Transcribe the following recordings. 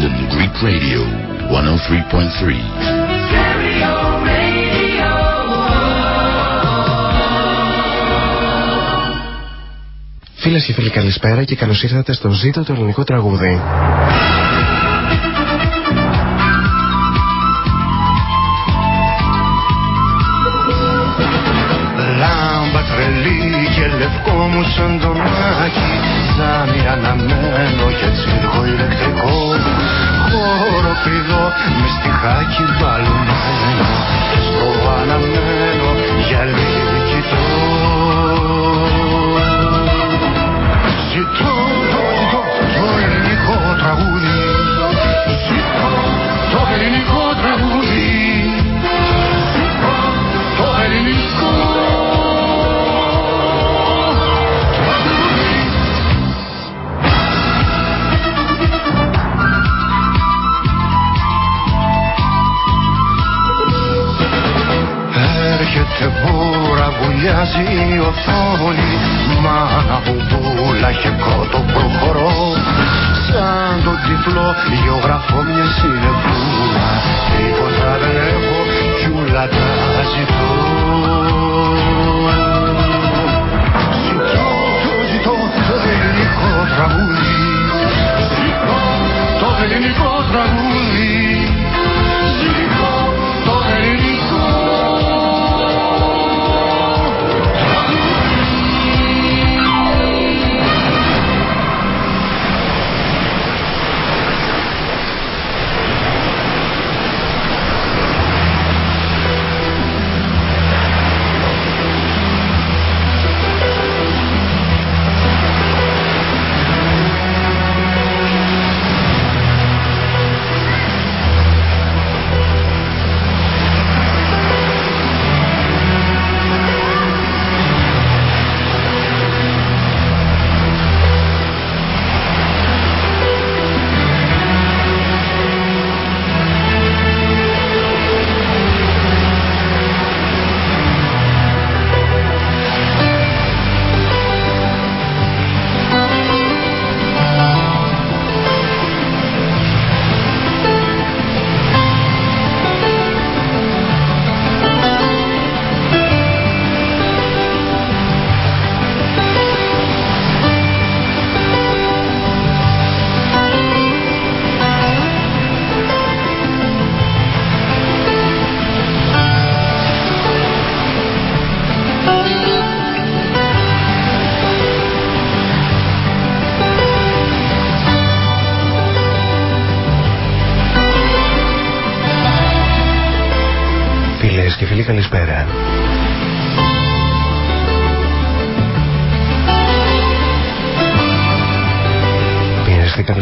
London Greek Radio 103.3. Φίλες και φίλοι καλησπέρα και καλώς ήρθατε στο ζήτο του ελληνικού τραγούδι. λευκό μου σαν τον μάκι Ζάμι αναμένο και τσίρκο ηλεκτρικό. Χώρο πηδό με στιχάκι μπαλωμένο. Στο αναμένο για λίγη κοιτώ βουλιάζει η οθόνη Μάνα μπουμπούλα, χεκό προχωρώ. Σαν τον τυφλό γεωγραφώ μια συνεφούλα. Τίποτα δεν έχω κι ούλα τα ζητώ. Ζητώ, το ζητώ το ελληνικό τραγούδι. Ζητώ το ελληνικό τραγούδι. Ζητώ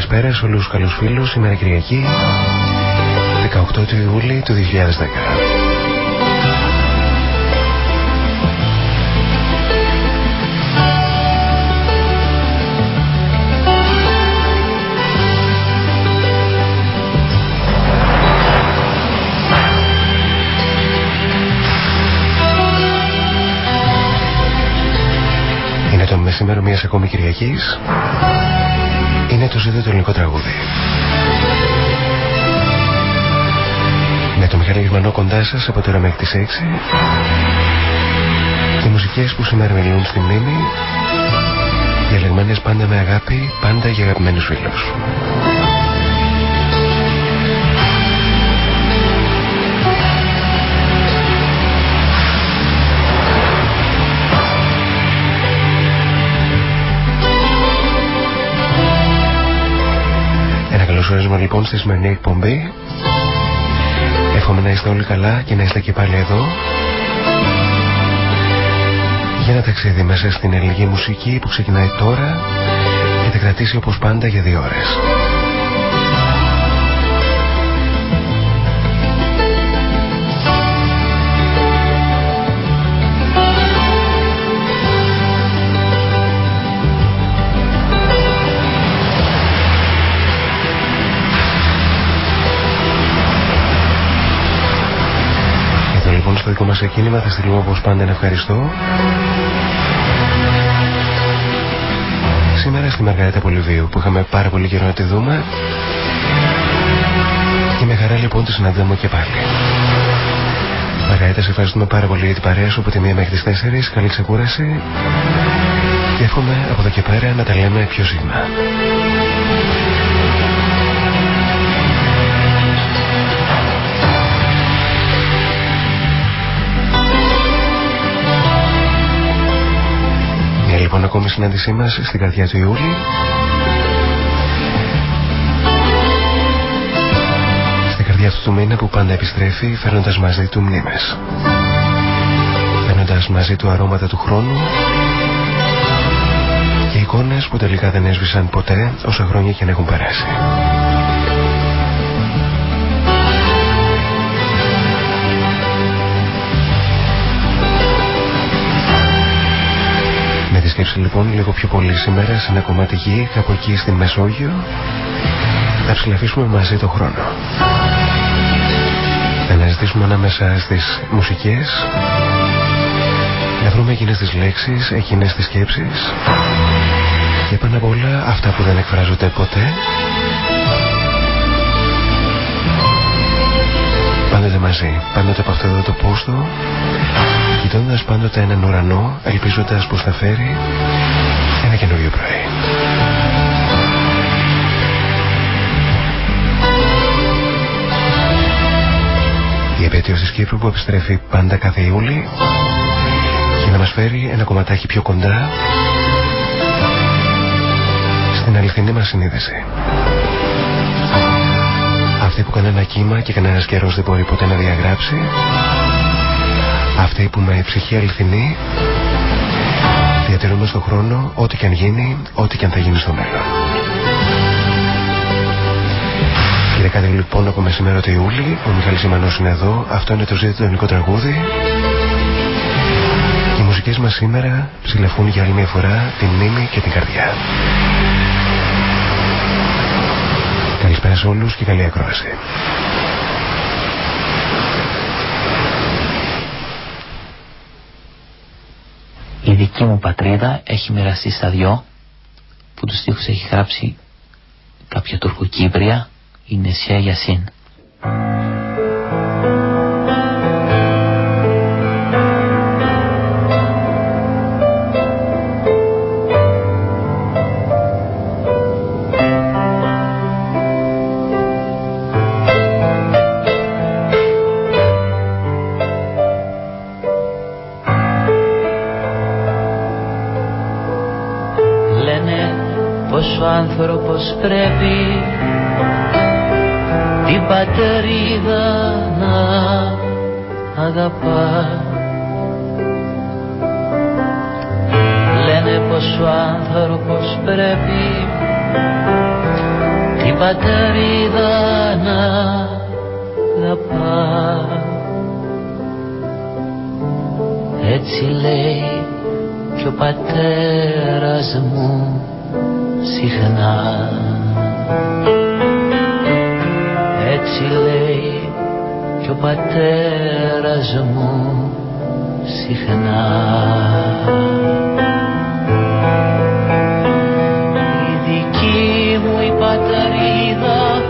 καλησπέρα σε όλους τους καλούς φίλους σήμερα Κυριακή 18 του Ιούλη του 2010. Είναι το μεσημέρο μιας ακόμη Κυριακής. Είναι το ζήτο το ελληνικό τραγούδι. Με το Μιχάλη Γερμανό κοντά σας από τώρα μέχρι τις 6. Και μουσικές που σήμερα μιλούν στη μνήμη. Διαλεγμένες πάντα με αγάπη, πάντα για αγαπημένους φίλους. Ένα καλωσόρισμα λοιπόν στη σημερινή εκπομπή. Εύχομαι να είστε όλοι καλά και να είστε και πάλι εδώ. Για ένα ταξίδι μέσα στην ελληνική μουσική που ξεκινάει τώρα και θα κρατήσει όπως πάντα για δύο ώρες. Στο δικό μας εκκίνημα θα στείλουμε όπως πάντα ένα ευχαριστώ Σήμερα στη Μαργαρίτα Πολυβίου που είχαμε πάρα πολύ καιρό να τη δούμε Και με χαρά λοιπόν τη συναντάμε και πάλι. Μαργαρίτα, σε ευχαριστούμε πάρα πολύ για την παρέα σου από τη 1 μέχρι τις 4. Καλή ξεκούραση. Και εύχομαι από εδώ και πέρα να τα λέμε πιο συχνά. Ακόμη συνάντησή μας στην καρδιά του Ιούλη καρδιά αυτού του μήνα που πάντα επιστρέφει φέρνοντας μαζί του μνήμες. Φέρνοντας μαζί του αρώματα του χρόνου και εικόνες που τελικά δεν έσβησαν ποτέ όσα χρόνια και να έχουν περάσει. Με τη σκέψη λοιπόν λίγο πιο πολύ σήμερα σε ένα κομμάτι γη κάπου εκεί στην Μεσόγειο. Θα ψηλαφίσουμε μαζί το χρόνο. Να αναζητήσουμε ανάμεσα στις μουσικές. Να βρούμε εκείνες τις λέξεις, εκείνες τις σκέψεις. Και πάνω απ' όλα αυτά που δεν εκφράζονται ποτέ. Πάντοτε μαζί, πάντοτε από αυτό εδώ το πόστο κοιτώντας πάντοτε έναν ουρανό ελπίζοντας πως θα φέρει ένα καινούριο πρωί. Η επέτειος της Κύπρου που επιστρέφει πάντα κάθε Ιούλη και να μας φέρει ένα κομματάκι πιο κοντά στην αληθινή μας συνείδηση. Αυτή που κανένα κύμα και κανένας καιρός δεν μπορεί ποτέ να διαγράψει αυτή που με ψυχή αληθινή διατηρούμε στον χρόνο ό,τι και αν γίνει, ό,τι και αν θα γίνει στο μέλλον. Και κάτι λοιπόν από μεσημέρα του Ιούλη, ο Μιχάλης Ιμανός είναι εδώ, αυτό είναι το ζήτητο τραγούδι. Οι μουσικές μας σήμερα ψηλεφούν για άλλη μια φορά τη μνήμη και την καρδιά. Καλησπέρα σε όλους και καλή ακρόαση. Δική μου πατρίδα έχει μοιραστεί στα δυο που τους στίχους έχει γράψει κάποια τουρκοκύπρια η νησιά Γιασίν. Άνθρωπος πρέπει την πατερίδα να αγαπάς. Λένε πως ο άνθρωπος πρέπει την πατερίδα να αγαπάς. Έτσι λέει και ο πατέρας μου συχνά. Έτσι λέει και ο πατέρας μου συχνά. Η δική μου η πατρίδα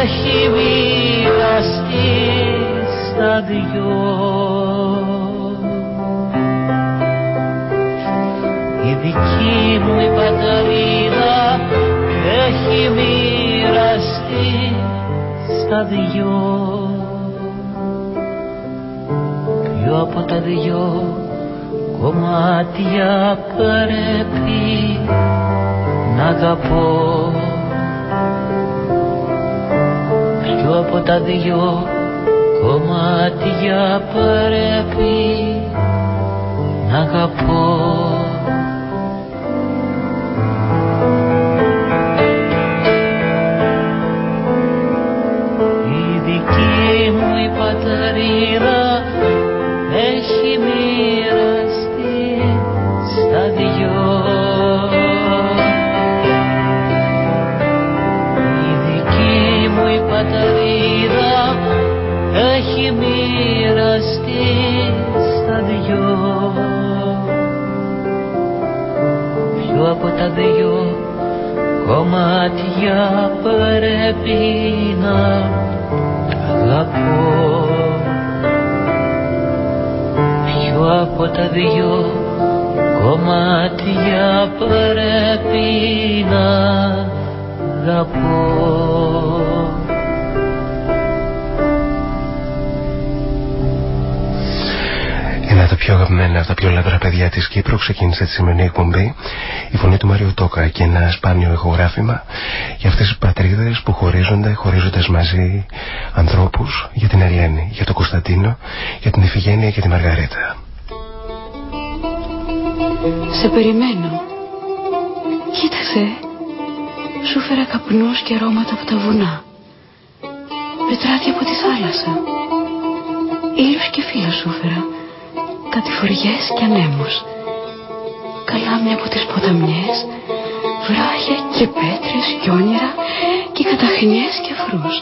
έχει μοιραστεί στα δυο. Η δική μου η πατρίδα στα δυο. Ποιο από τα δυο κομμάτια πρέπει να αγαπώ; Ποιο από τα δυο κομμάτια πρέπει να αγαπώ; Ξεκίνησε τη σημερινή εκπομπή η φωνή του Μάριο Τόκα και ένα σπάνιο ηχογράφημα για αυτές τις πατρίδες που χωρίζονται χωρίζοντας μαζί ανθρώπους για την Ελένη, για τον Κωνσταντίνο, για την Ιφηγένεια και τη Μαργαρέτα. Σε περιμένω. Κοίτασε. Σου φέρα καπνούς και αρώματα από τα βουνά. Πετράδια από τη θάλασσα. Ήλους και φύλλα σου φέρα κατηφοριές και ανέμους καλάμια από τις ποταμιές βράχια και πέτρες και όνειρα και καταχνιές και φρούς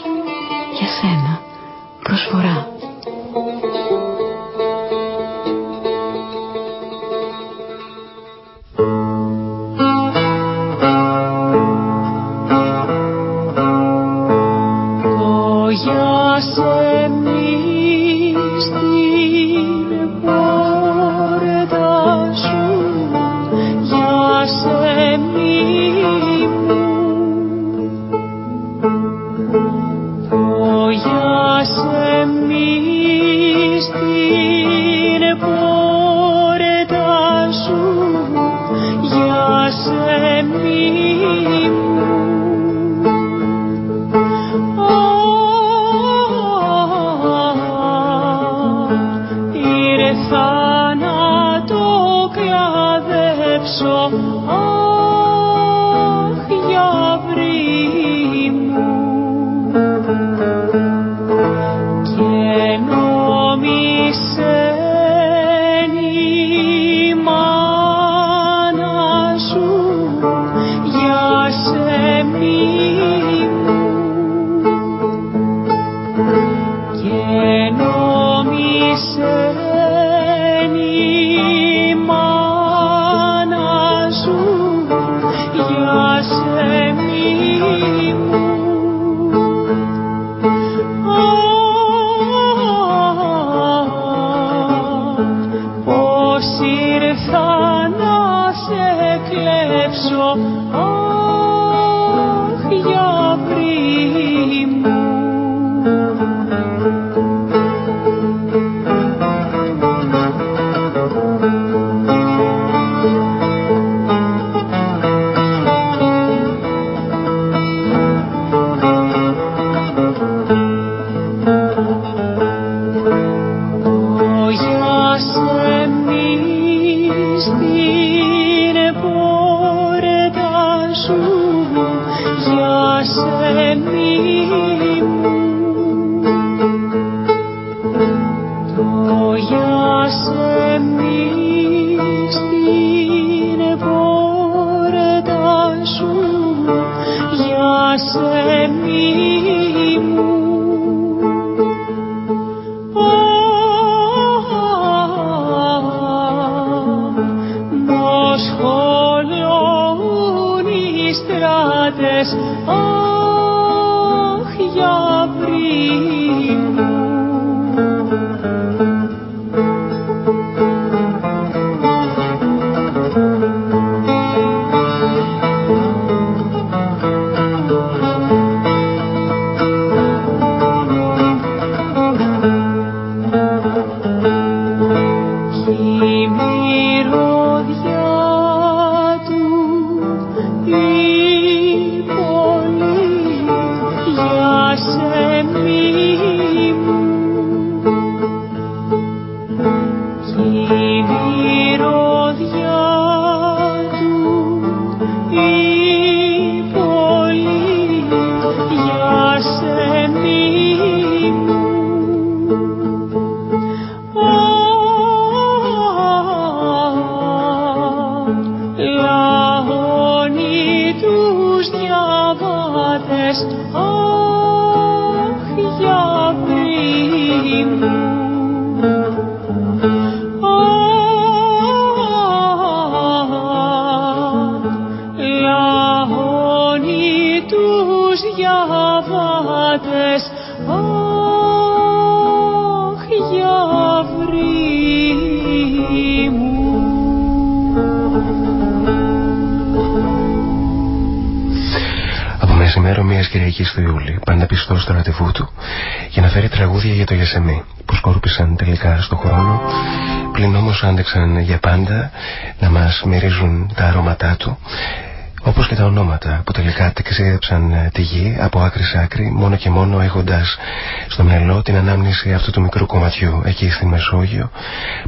your και μόνο έχοντας στο μυαλό την ανάμνηση αυτού του μικρού κομματιού εκεί στη Μεσόγειο,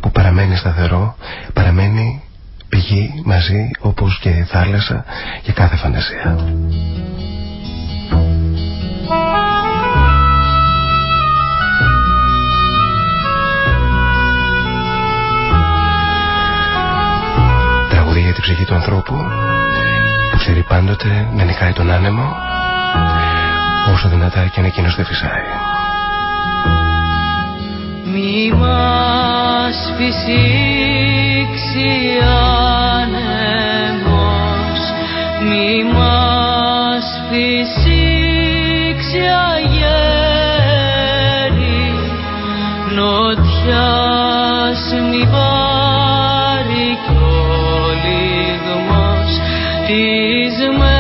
που παραμένει σταθερό, παραμένει πηγή μαζί όπως και θάλασσα για κάθε φαντασία. για την ψυχή του ανθρώπου που ξέρει πάντοτε να νικάει τον άνεμο όσο δυνατά και αν εκείνος δεν φυσάει. Μη μας φυσήξει άνεμος, μη μας φυσήξει αγέρι, νοτιάς μη και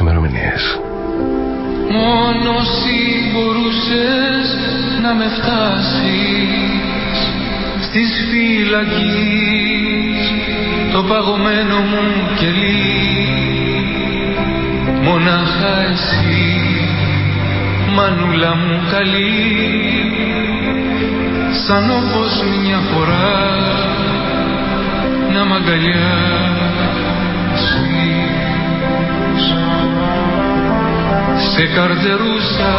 ημερομηνίες. Μόνο εσύ μπορούσες να με φτάσεις στις φυλακή το παγωμένο μου κελί. Μονάχα εσύ μανούλα μου καλή. Σαν όπως μια φορά να μ' αγκαλιάσεις σε καρτερούσα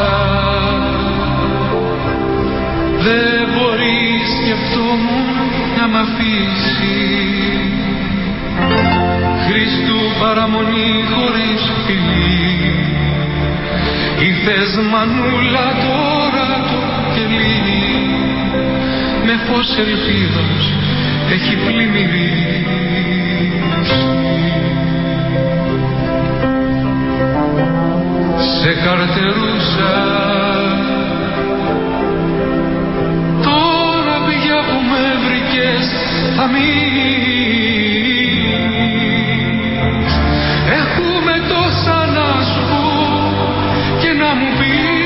δεν μπορείς σκεφτόμουν να μ' αφήσεις. Χριστού παραμονή χωρίς φιλή. Ήρθες μανούλα τώρα το κελί. Με φως ελπίδος έχει πλημμυρίσει σε καρτερούσα. Τώρα πια που με βρήκες θα μείνεις. Έχουμε τόσα να σου πω και να μου πεις.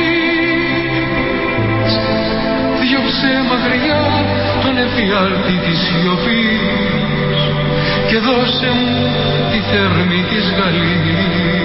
Διώξε μακριά τον εφιάλτη της σιωπής. Και δώσε μου τη θέρμη της γαλήνης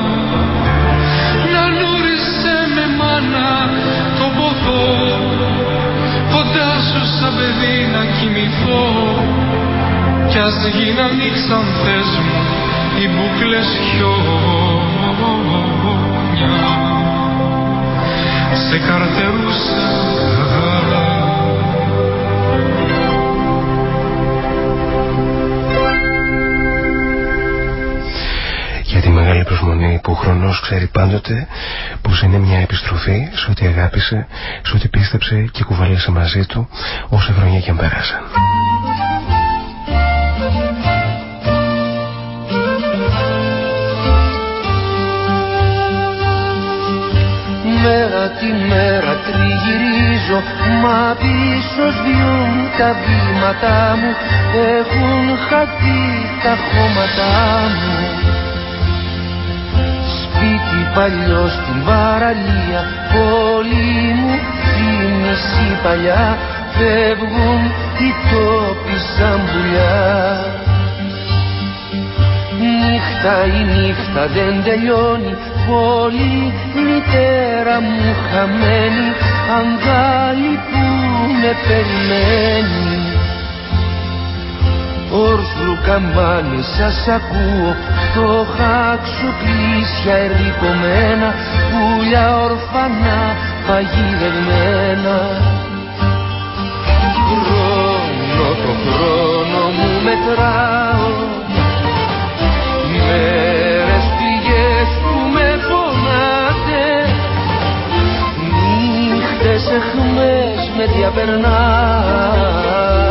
με να κοιμηθώ. Κι ας γίναν οι ξανθές μου οι μπουκλές χιόνια σε καρτερούσα ό,τι πίστεψε και κουβάλισε μαζί του όσα χρόνια και αν πέρασαν. Μέρα τη μέρα τριγυρίζω Μα πίσω σβιούν τα βήματά μου Έχουν χαθεί τα χώματά μου Σπίτι παλιός στην παραλία. Πόλη μου η παλιά φεύγουν οι τόποι σαν πουλιά. Νύχτα η νύχτα δεν τελειώνει Πολύ μητέρα μου χαμένη Αγκάλι που με περιμένει. Όρθρου καμπάνι σας ακούω Το χάξο πλήσια ερικομένα Πουλιά ορφανά παγιδευμένα Χρόνο το χρόνο μου μετράω Μέρες πηγές που με πονάτε Νύχτες εχμές με διαπερνάτε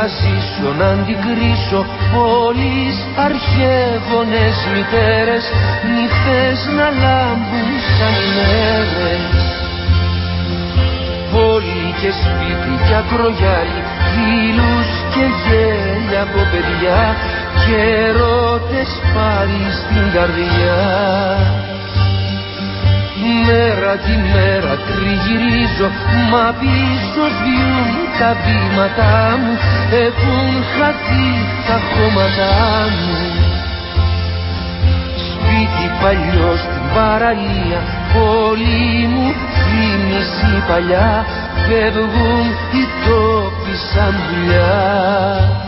θα ζήσω να αντικρίσω πόλεις αρχαίγονες μητέρες νύχτες να λάμπουν σαν ημέρες Πόλη και σπίτι και ακρογιάλι φίλους και γέλια από παιδιά και ρώτες πάλι στην καρδιά Μέρα τη μέρα τριγυρίζω Μα πίσω σβήνουν τα βήματά μου Έχουν χαθεί τα χώματά μου. Σπίτι παλιό στην παραλία Πόλη μου θύμηση παλιά Φεύγουν οι τόποι σαν δουλειά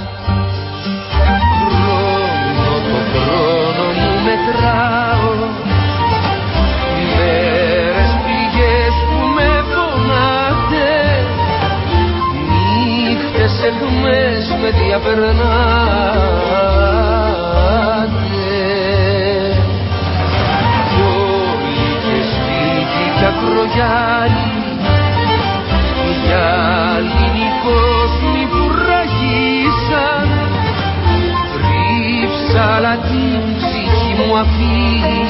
Νύχτες ελμές με διαπερνάτε Πόλη και σπίτι και ακρογιάλι για άλλοι κόσμοι που ραγίσαν. Ρίψαλα την ψυχή μου αφήσα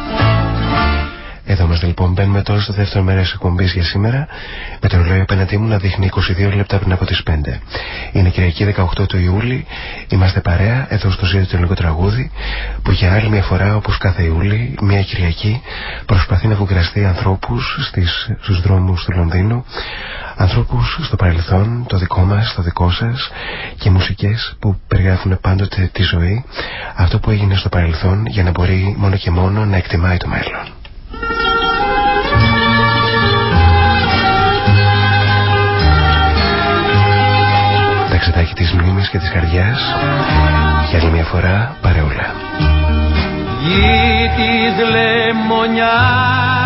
Εδώ είμαστε λοιπόν, μπαίνουμε τώρα στο δεύτερο μέρος της εκπομπής για σήμερα. Με το ρολόι απέναντί μου να δείχνει 22 λεπτά πριν από τις 5. Είναι Κυριακή 18 του Ιούλη. Είμαστε παρέα εδώ στο Ζήτο του Ελληνικό Τραγούδι που για άλλη μια φορά, όπως κάθε Ιούλη, μια Κυριακή προσπαθεί να βουγκραστεί ανθρώπους στους δρόμους του Λονδίνου. Ανθρώπους στο παρελθόν, το δικό μας, το δικό σας και μουσικές που περιγράφουν πάντοτε τη ζωή, αυτό που έγινε στο παρελθόν για να μπορεί μόνο και μόνο να εκτιμάει το μέλλον. Ταξιδάκι της μνήμης και της καρδιάς για άλλη μια φορά παρεούλα. Γη της λεμονιάς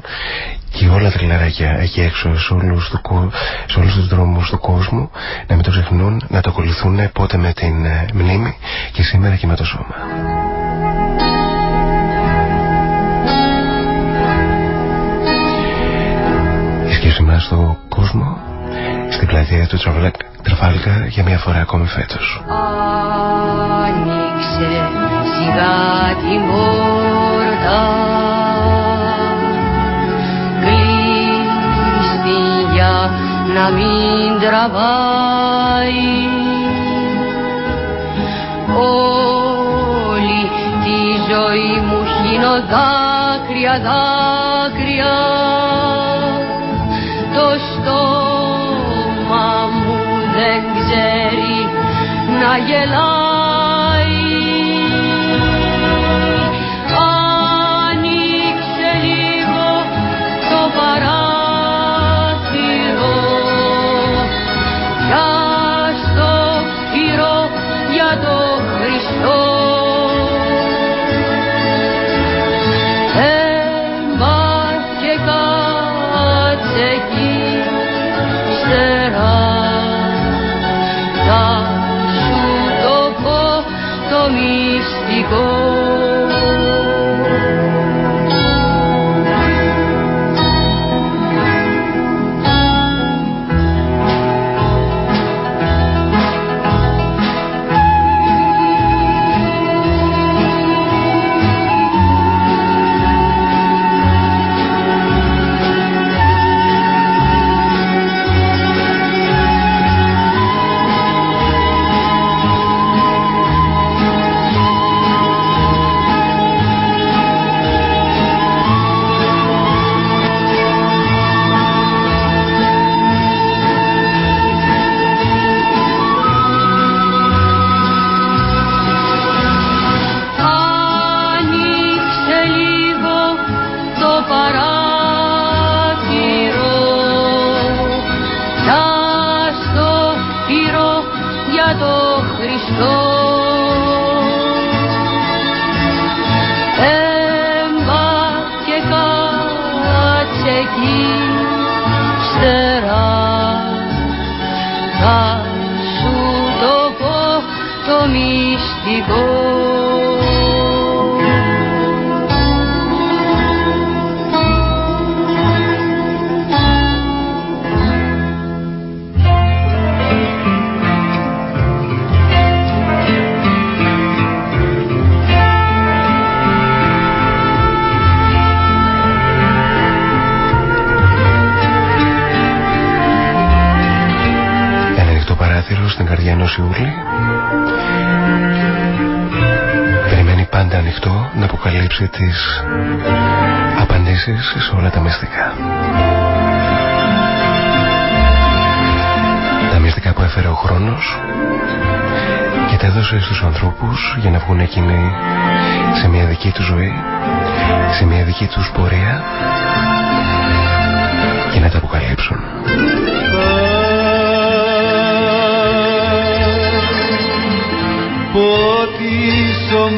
των καιρών και όλα τα τριλαράκια εκεί έξω σε όλους, του, σε όλους τους δρόμους του κόσμου να μην το ξεχνούν, να το ακολουθούν πότε με την ε, μνήμη και σήμερα και με το σώμα. Η σκέψη μας στο κόσμο στην πλατεία του Τραφάλκα για μια φορά ακόμη φέτος. Άνοιξε σιγά την πόρτα να μην τραβάει. Όλη τη ζωή μου χύνω δάκρυα, δάκρυα. Το στόμα μου δεν ξέρει να γελάει εγώ τις απαντήσεις σε όλα τα μυστικά. Τα μυστικά που έφερε ο χρόνος και τα έδωσε στους ανθρώπους για να βγουν εκείνοι σε μια δική τους ζωή, σε μια δική τους πορεία και να τα αποκαλύψουν.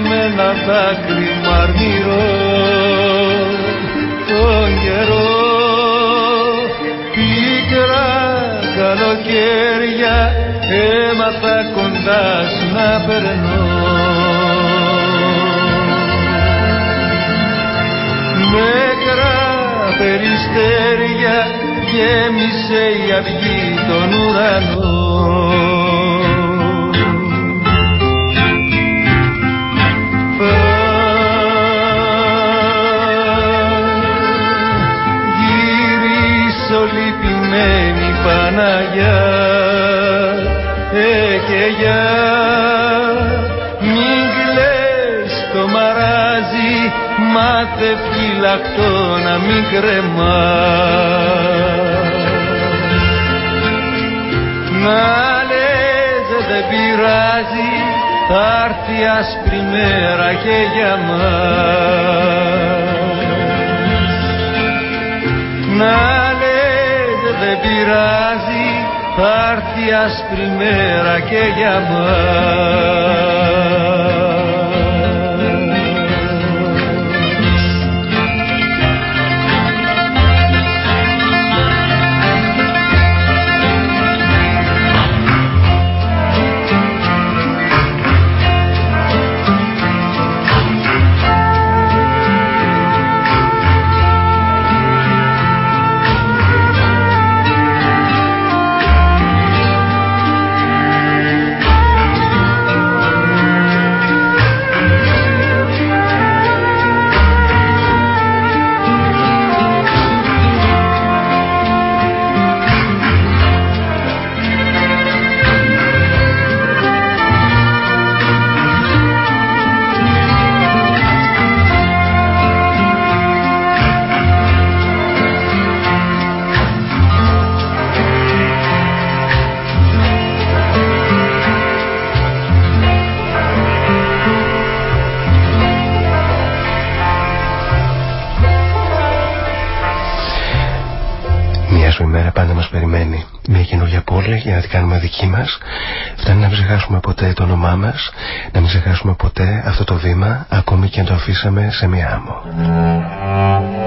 Με ένα δάκρυ μαρμυρό τον καιρό. Πίκρα καλοκαίρια έμαθα κοντά σου να περνώ. Νεκρά περιστέρια γέμισε η αυγή τον ουρανό Παναγιά ε και για μην κλαις το μαράζι μάθε φυλακτό να μην κρεμά. Να λες δεν πειράζει θα έρθει άσπρη μέρα και για μας. Να δεν πειράζει θα έρθει άσπρη μέρα και για μας δική μας. Φτάνει να μην ξεχάσουμε ποτέ το όνομά μας να μην ξεχάσουμε ποτέ αυτό το βήμα ακόμη και αν το αφήσαμε σε μια άμμο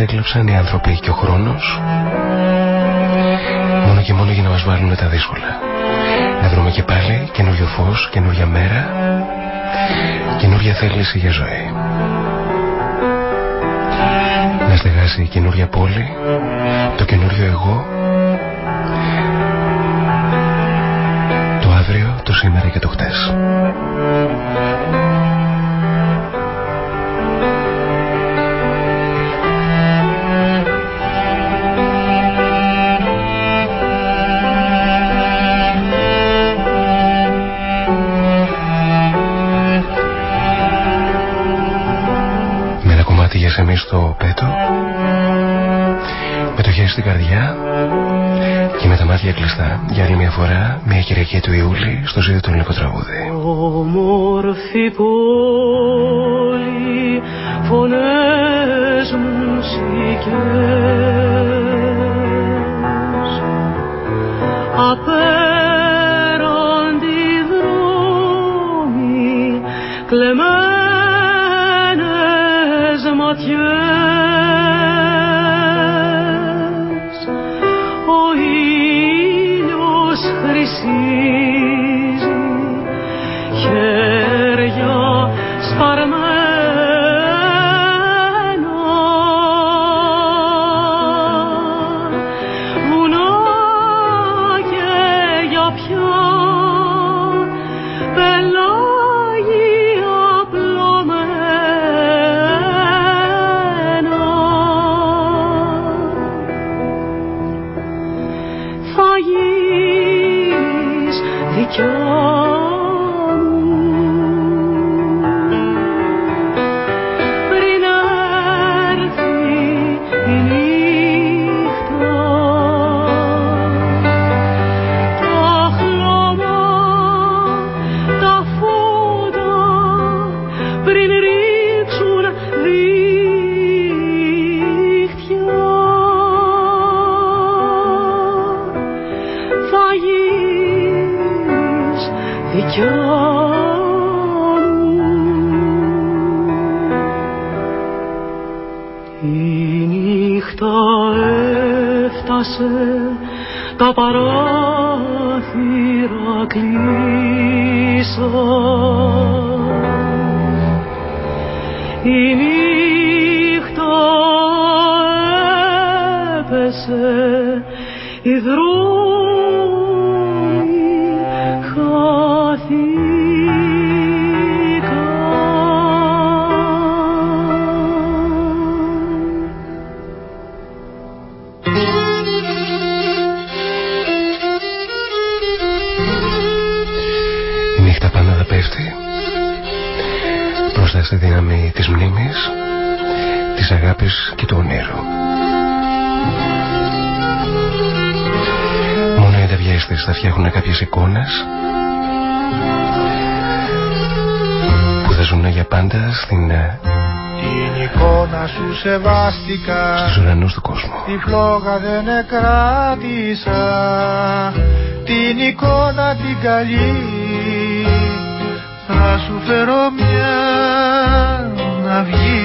έκλεψαν οι άνθρωποι και ο χρόνος μόνο και μόνο για να μας βάλουν τα δύσκολα. Να βρούμε και πάλι καινούριο φως, καινούρια μέρα, καινούρια θέληση για ζωή. Να στεγάσει η καινούρια πόλη, το καινούριο εγώ, αύριο, το σήμερα και το χτες. εμείς στο πέτο με το χέρι στην καρδιά και με τα μάτια κλειστά για άλλη μια φορά μια Κυριακή του Ιούλη στο ζήτο του ελληνικό τραγούδι. Όμορφη πόλη, φωνές, μουσικές της μνήμης, της αγάπης και του ονείρου. Μόνο οι ενταβιέστες θα φτιάχνουν κάποιες εικόνες που θα ζουν για πάντα στην ε, Την εικόνα σου σεβάστηκα στους ουρανούς του κόσμου. Τη φλόγα δεν εκράτησα Την εικόνα την καλή Θα σου φέρω μια να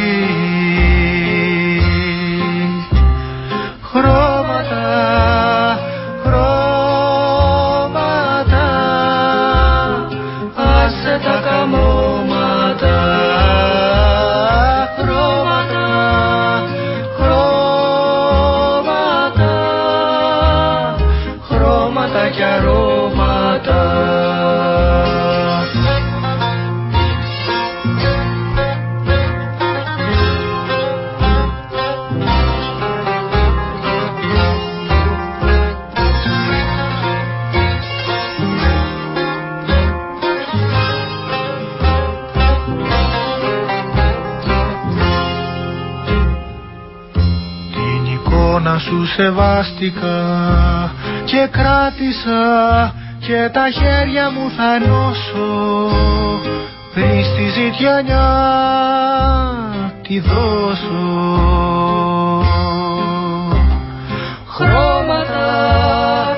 σεβάστηκα και κράτησα και τα χέρια μου θα ενώσω πριν στη ζητιανιά τη δώσω. Χρώματα, χρώματα,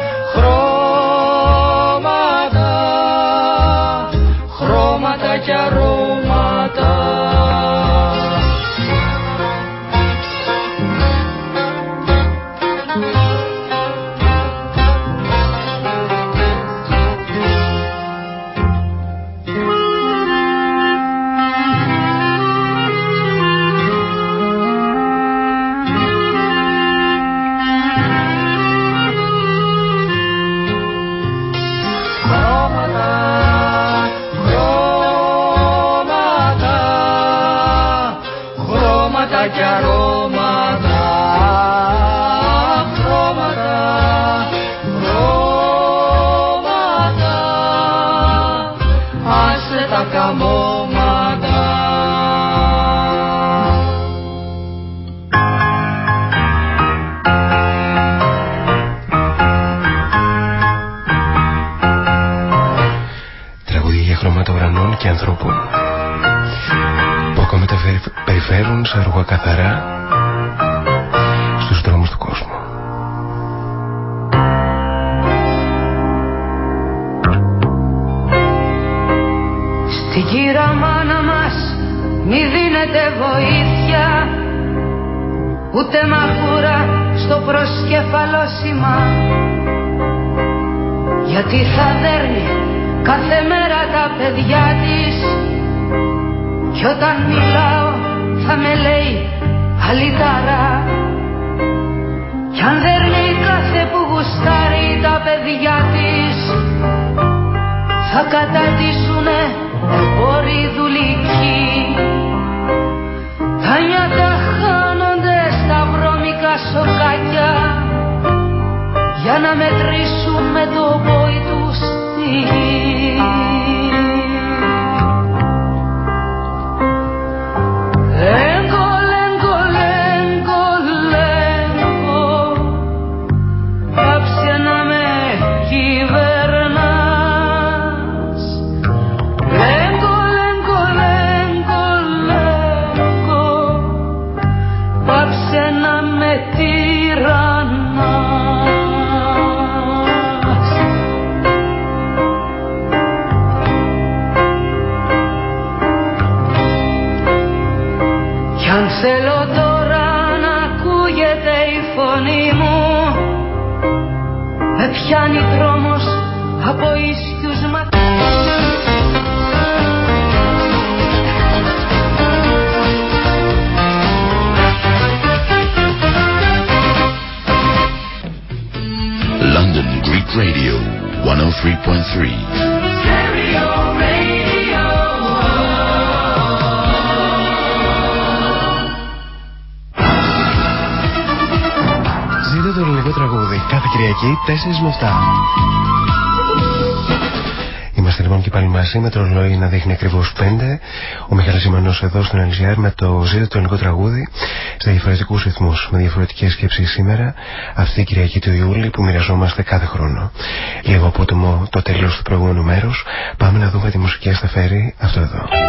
καθαρά στους δρόμους του κόσμου. Στην κύρα μάνα μας μη δίνετε βοήθεια Ούτε μαχούρα στο προσκεφαλό σήμα Γιατί θα δέρνει κάθε μέρα τα παιδιά της Κι όταν μιλάω θα με λέει αλυτάρα Κι αν δέρνει κάθε που γουστάρει τα παιδιά της θα κατατήσουνε εμπόροι δουλικοί Τα νιάτα χάνονται στα βρώμικα σοκάκια για να μετρήσουν με το πόη τους τη γη. 103.3. το ελληνικό τραγούδι κάθε Κυριακή 4 με 7. Είμαστε λοιπόν και πάλι μαζί με το ρολόι να δείχνει ακριβώς 5. Ο Μιχάλης Σιμανό εδώ στην LGR με το ζήτο το ελληνικό τραγούδι σε διαφορετικούς ρυθμούς, με διαφορετικές σκέψεις σήμερα, αυτή η Κυριακή του Ιούλη που μοιραζόμαστε κάθε χρόνο. Λίγο απότομο το τέλος του προηγούμενου μέρους, πάμε να δούμε τι μουσική θα φέρει αυτό εδώ.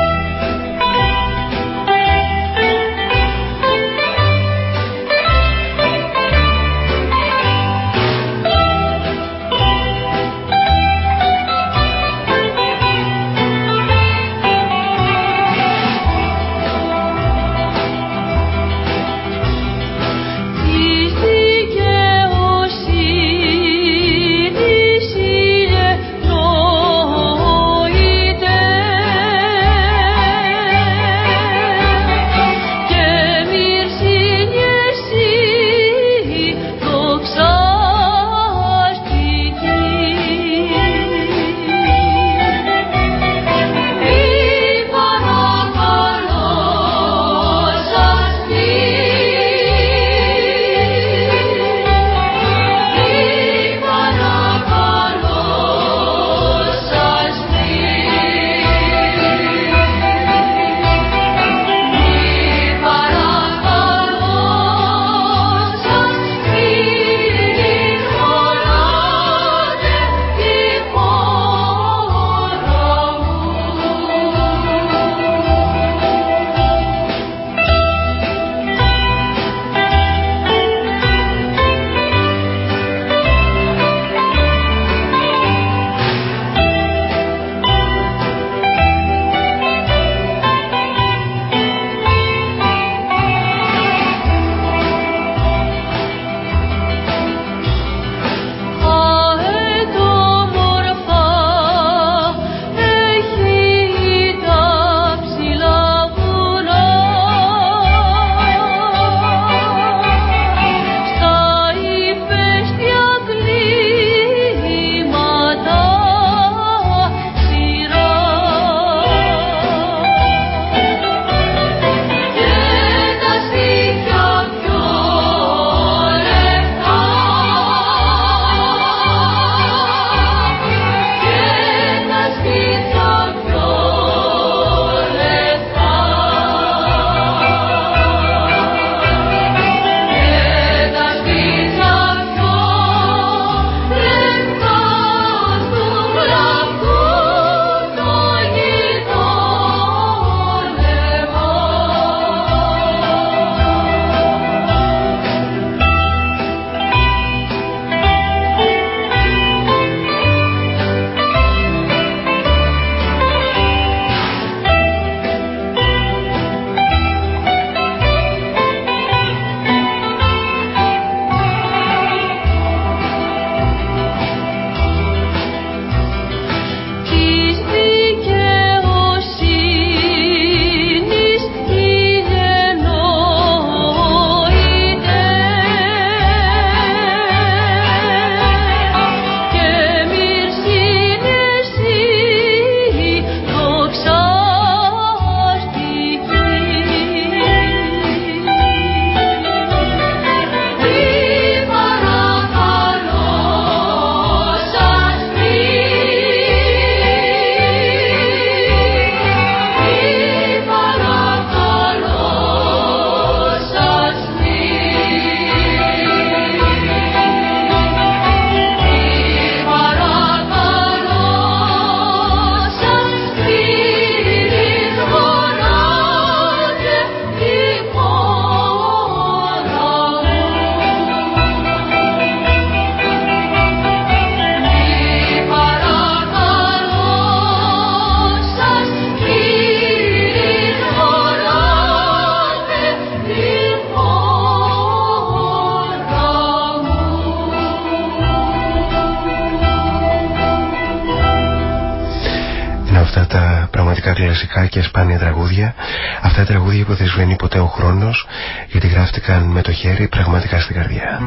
κλασικά και σπάνια τραγούδια. Αυτά τα τραγούδια που δεν σβήνει ποτέ ο χρόνος, γιατί γράφτηκαν με το χέρι πραγματικά στην καρδιά.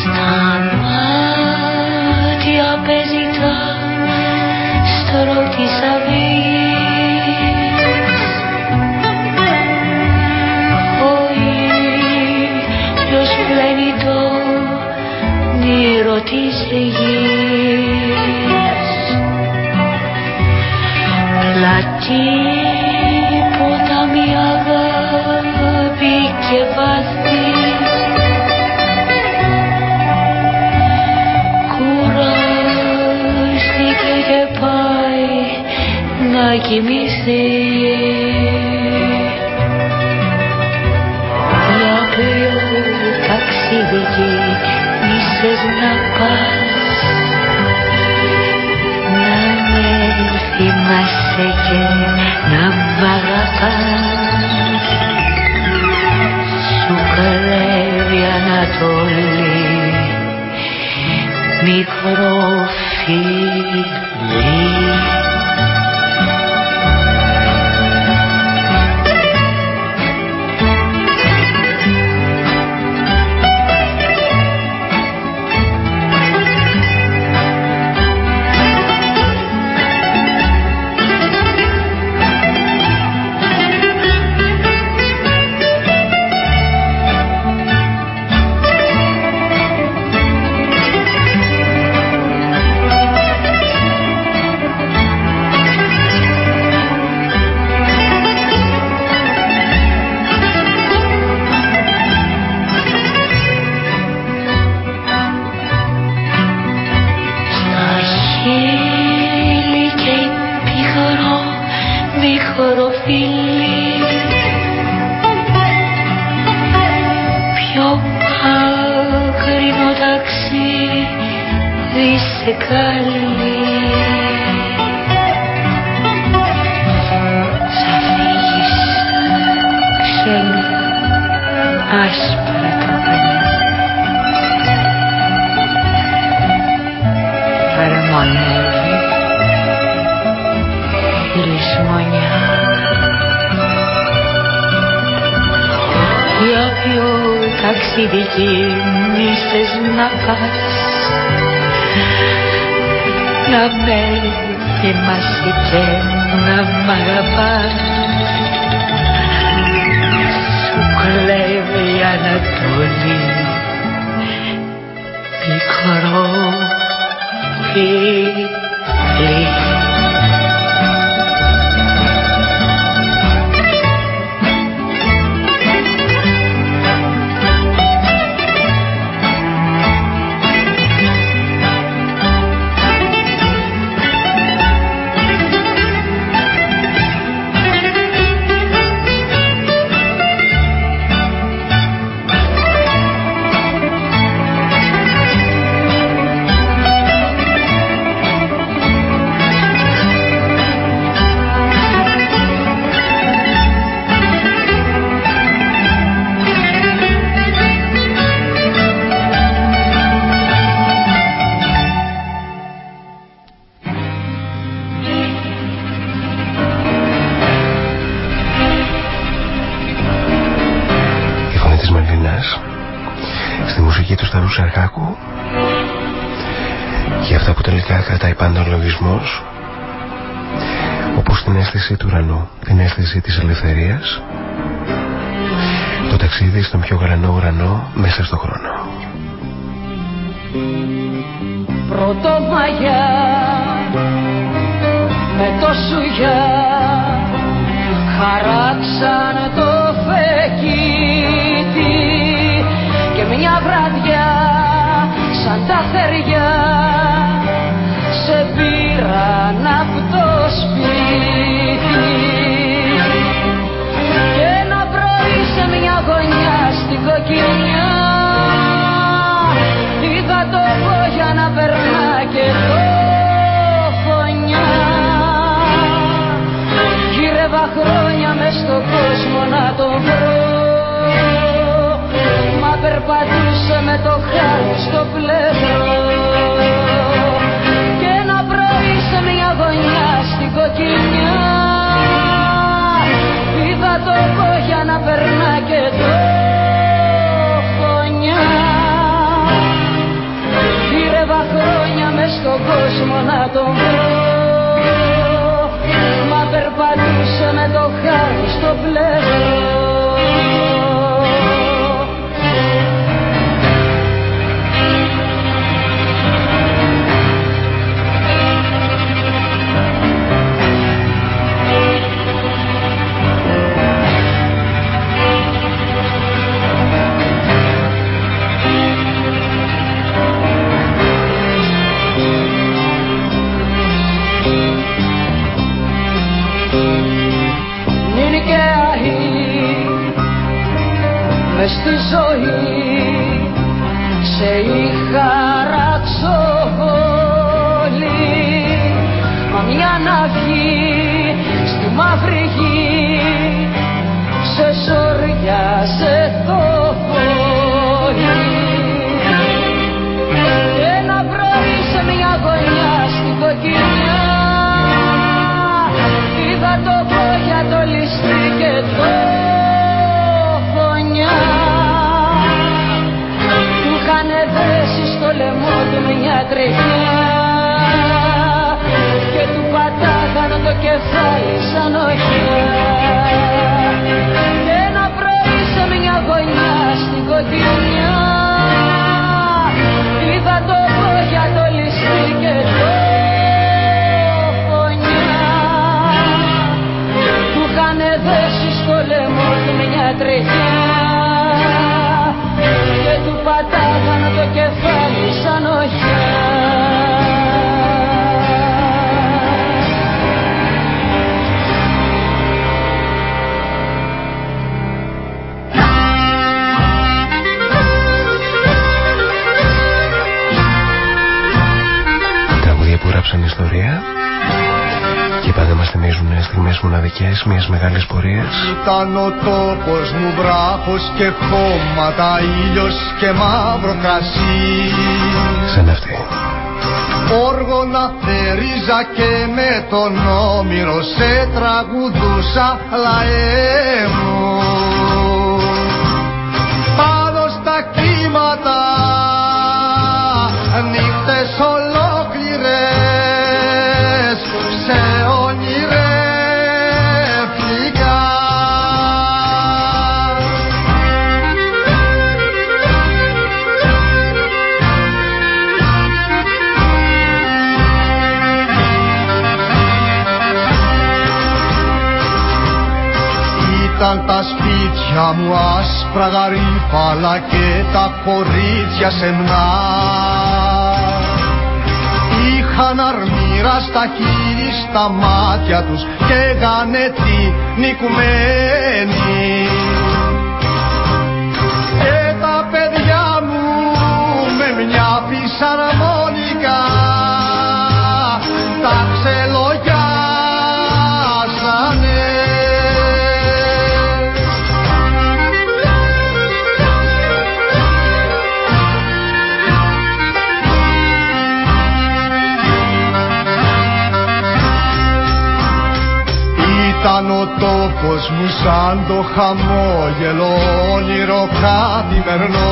Στα μάτια παίζητα, στο ρώτησα Ο ήλιος πλένει το όνειρο της γης Τίποτα μη αγάπη και βαθύ Κουράστηκε και πάει να κοιμηθεί. Μια πιο ταξίδικη ίσως να πάει είσαι και να μ' αγαπάς Σου καλεύει Ανατολή μικρό φίλο. Clarol. Μοναδικές μιας μεγάλης πορείας; Ήταν ο τόπος μου βράχος και χώματα, ήλιος και μαύρο κρασί. Σαν αυτή. Όργονα θερίζα και με τον όμηρο σε τραγουδούσα λαέ μου. Πάνω στα κύματα νύχτες ολόκληρες Ήταν τα σπίτια μου άσπρα γαρίφαλα και τα κορίτσια σεμνά. Είχαν αρμύρα στα χείλη, στα μάτια τους και γανέτη νικουμένοι Και τα παιδιά μου με μια φυσαρμόνικα τόπος μου σαν το χαμόγελο όνειρο καθημερινό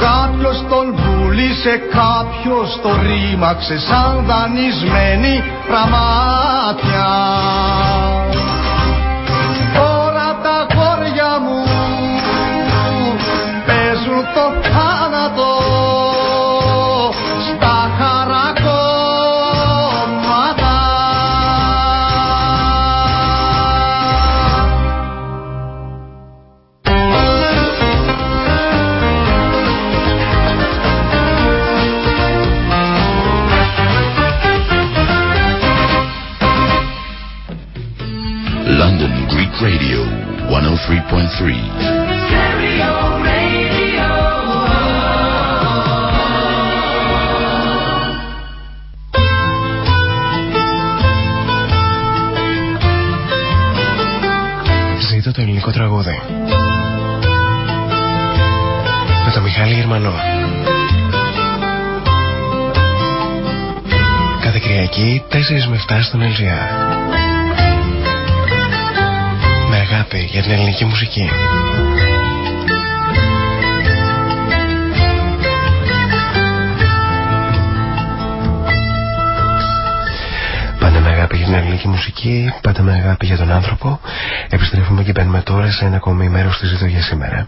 Κάποιος τον πουλήσε, κάποιος το ρήμαξε σαν δανεισμένη πραμάτια για την ελληνική μουσική. Μουσική, πάντα με αγάπη για τον άνθρωπο. Επιστρέφουμε και μπαίνουμε τώρα σε ένα ακόμη μέρος της ζήτω για σήμερα.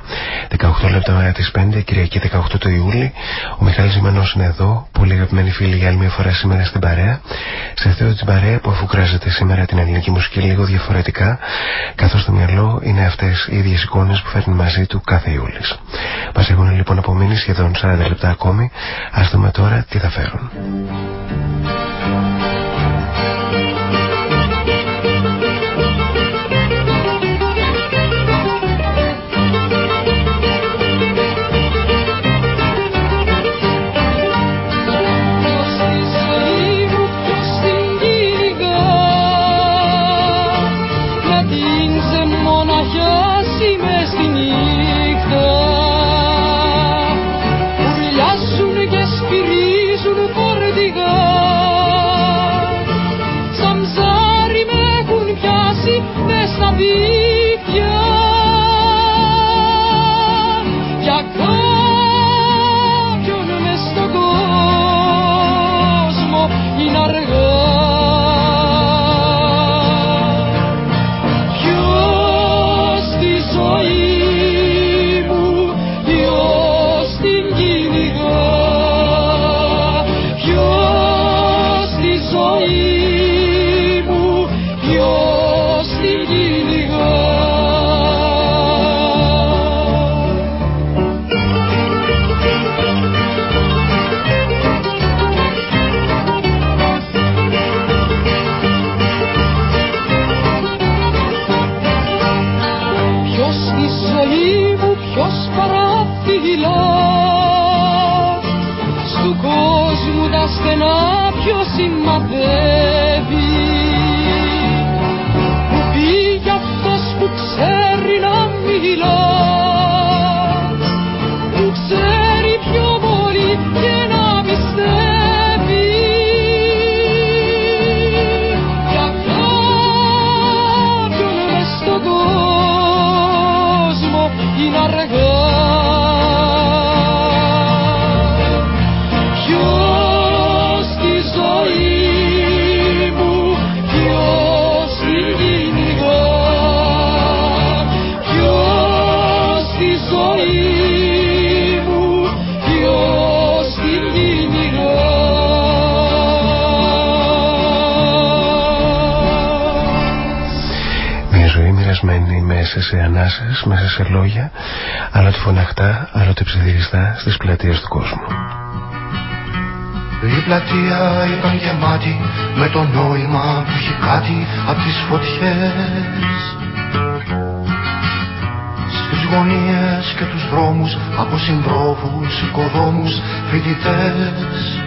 18 λεπτά μέρα της 5, Κυριακή 18 του Ιούλη. Ο Μιχάλης Ζημανός είναι εδώ, πολύ αγαπημένοι φίλοι για άλλη μια φορά σήμερα στην παρέα. Σε αυτή την παρέα που αφουγκράζεται σήμερα την ελληνική μουσική λίγο διαφορετικά, καθώς το μυαλό είναι αυτές οι ίδιες εικόνες που φέρνει μαζί του κάθε Ιούλης. Μας έχουν λοιπόν απομείνει σχεδόν 40 λεπτά ακόμη. Α δούμε τώρα τι θα φέρουν. hilo σε ανάσες, μέσα σε λόγια, άλλοτε φωναχτά, άλλοτε ψιθυριστά στις πλατείες του κόσμου. Η πλατεία ήταν γεμάτη με το νόημα που έχει κάτι από τις φωτιές Στις γωνίες και τους δρόμους από συντρόφους, οικοδόμους, φοιτητές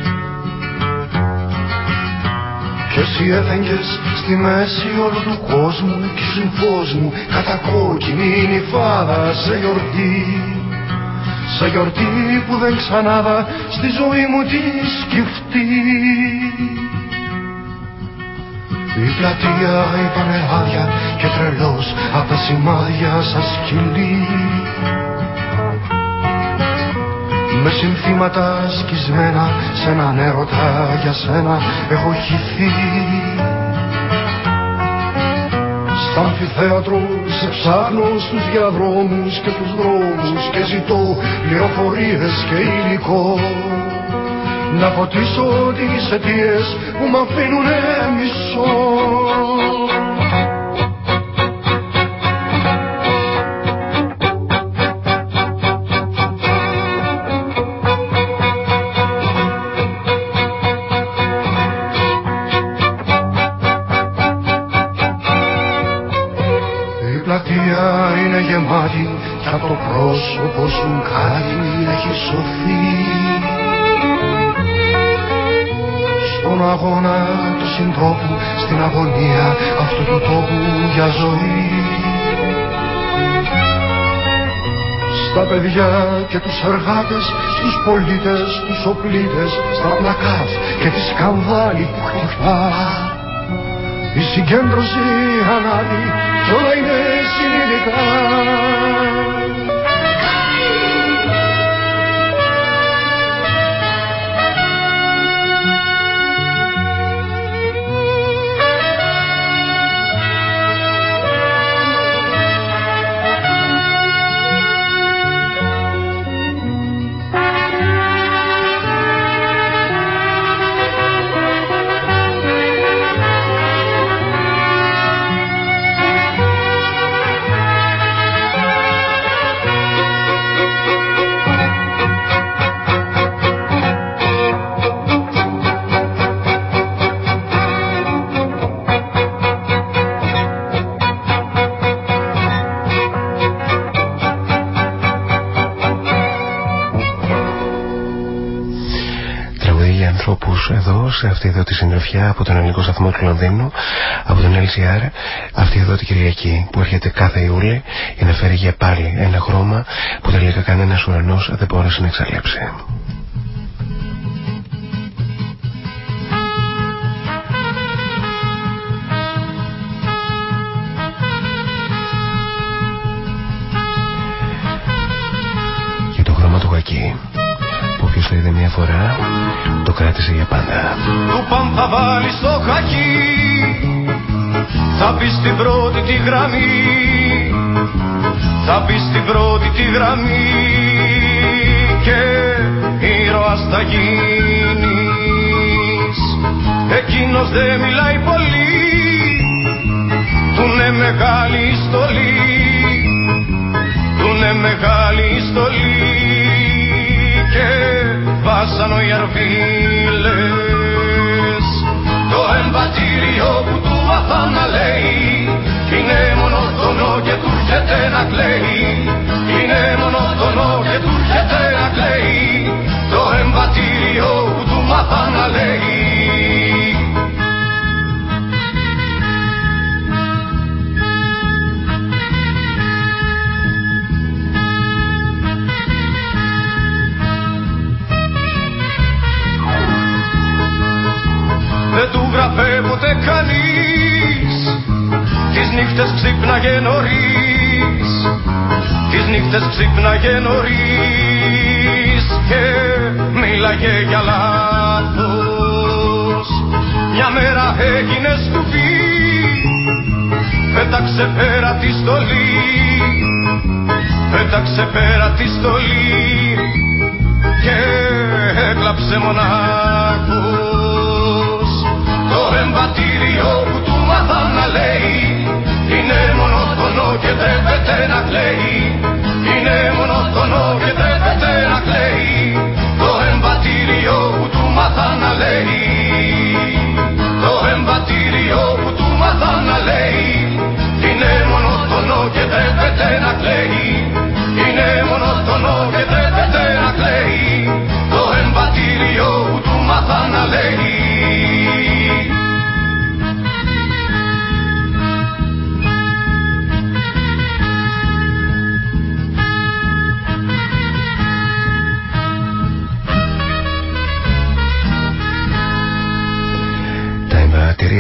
εσύ έφεγγες στη μέση όλου του κόσμου Κι ήσουν φως μου κατακόκκινη νυφάδα σε γιορτή. Σε γιορτή που δεν ξανάδα στη ζωή μου τη σκεφτεί η πλατεία ήταν άδεια και τρελός απ' τα σημάδια σαν σκυλί με συνθήματα σκισμένα σε έναν έρωτα για σένα έχω χυθεί. Στα αμφιθέατρο σε ψάχνω στους διαδρόμους και τους δρόμους και ζητώ πληροφορίες και υλικό. Να φωτίσω τις αιτίες που μ' αφήνουνε μισό πρόσωπος σου κάτι έχει σωθεί. Στον αγώνα του συντρόφου, στην αγωνία αυτού του τόπου για ζωή. Στα παιδιά και τους εργάτες, στους πολίτες, τους οπλίτες, στα πλακάτ και τη σκανδάλη που χτυπά. Η συγκέντρωση ανάδει κι όλα είναι συνειδητά σε αυτή εδώ τη συντροφιά από τον ελληνικό σταθμό του Λονδίνου από τον LCR αυτή εδώ την Κυριακή που έρχεται κάθε Ιούλη για να φέρει για πάλι ένα χρώμα που τελικά κανένας ουρανός δεν μπόρεσε να εξαλείψει. Θα βάλει στο χακί θα μπει στην πρώτη τη γραμμή θα μπει στην πρώτη τη γραμμή και ήρωας θα γίνεις. Εκείνος δεν μιλάει πολύ του είναι μεγάλη στολή του είναι μεγάλη στολή και βάσανο οι αρβίλες το εμβατήριο που του μάθαν να λέει είναι μονοτονό και του έρχεται να κλαίει. Είναι μονοτονό και ξύπναγε νωρίς. Τις νύχτες ξύπναγε νωρίς Και μίλαγε για λάθος. Μια μέρα έγινε σκουφί Πέταξε πέρα τη στολή. Πέταξε πέρα τη στολή Και έκλαψε μονάχος. Το εμβατήριο που του μάθαν να λέει Είναι μονότονο και τρέπεται να κλαίει. Είναι μονότονο και τρέπεται να κλαίει. Το εμβατήριο που του μάθαν να λέει. Το εμβατήριο που του μάθαν να λέει. Είναι μονότονο και τρέπεται να κλαίει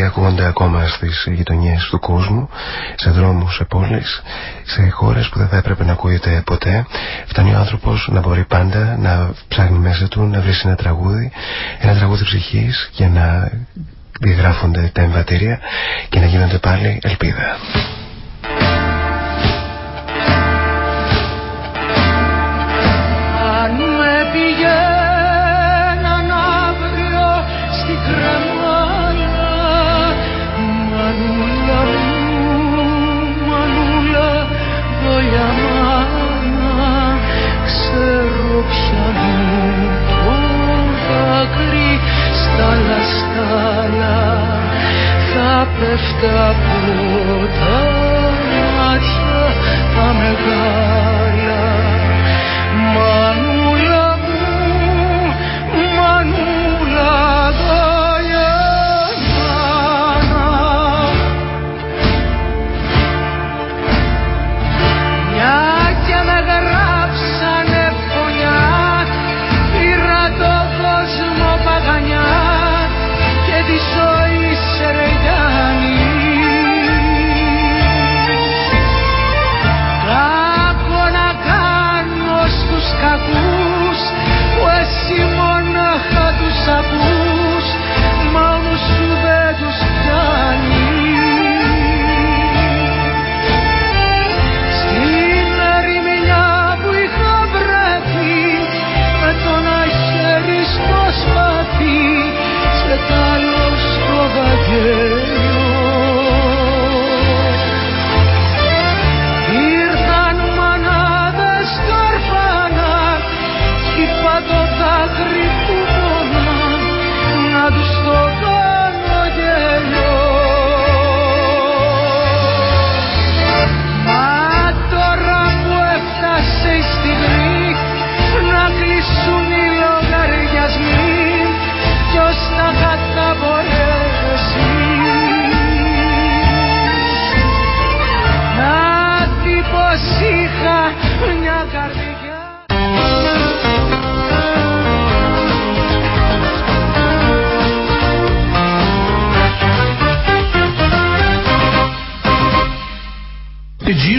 ακούγονται ακόμα στις γειτονιές του κόσμου, σε δρόμους, σε πόλεις, σε χώρες που δεν θα έπρεπε να ακούγεται ποτέ. Φτάνει ο άνθρωπος να μπορεί πάντα να ψάχνει μέσα του να βρει ένα τραγούδι, ένα τραγούδι ψυχής και να διαγράφονται τα εμβατήρια και να γίνονται πάλι ελπίδα. Λαστάλα Θα πέφτει από τα μάτια τα μεγάλα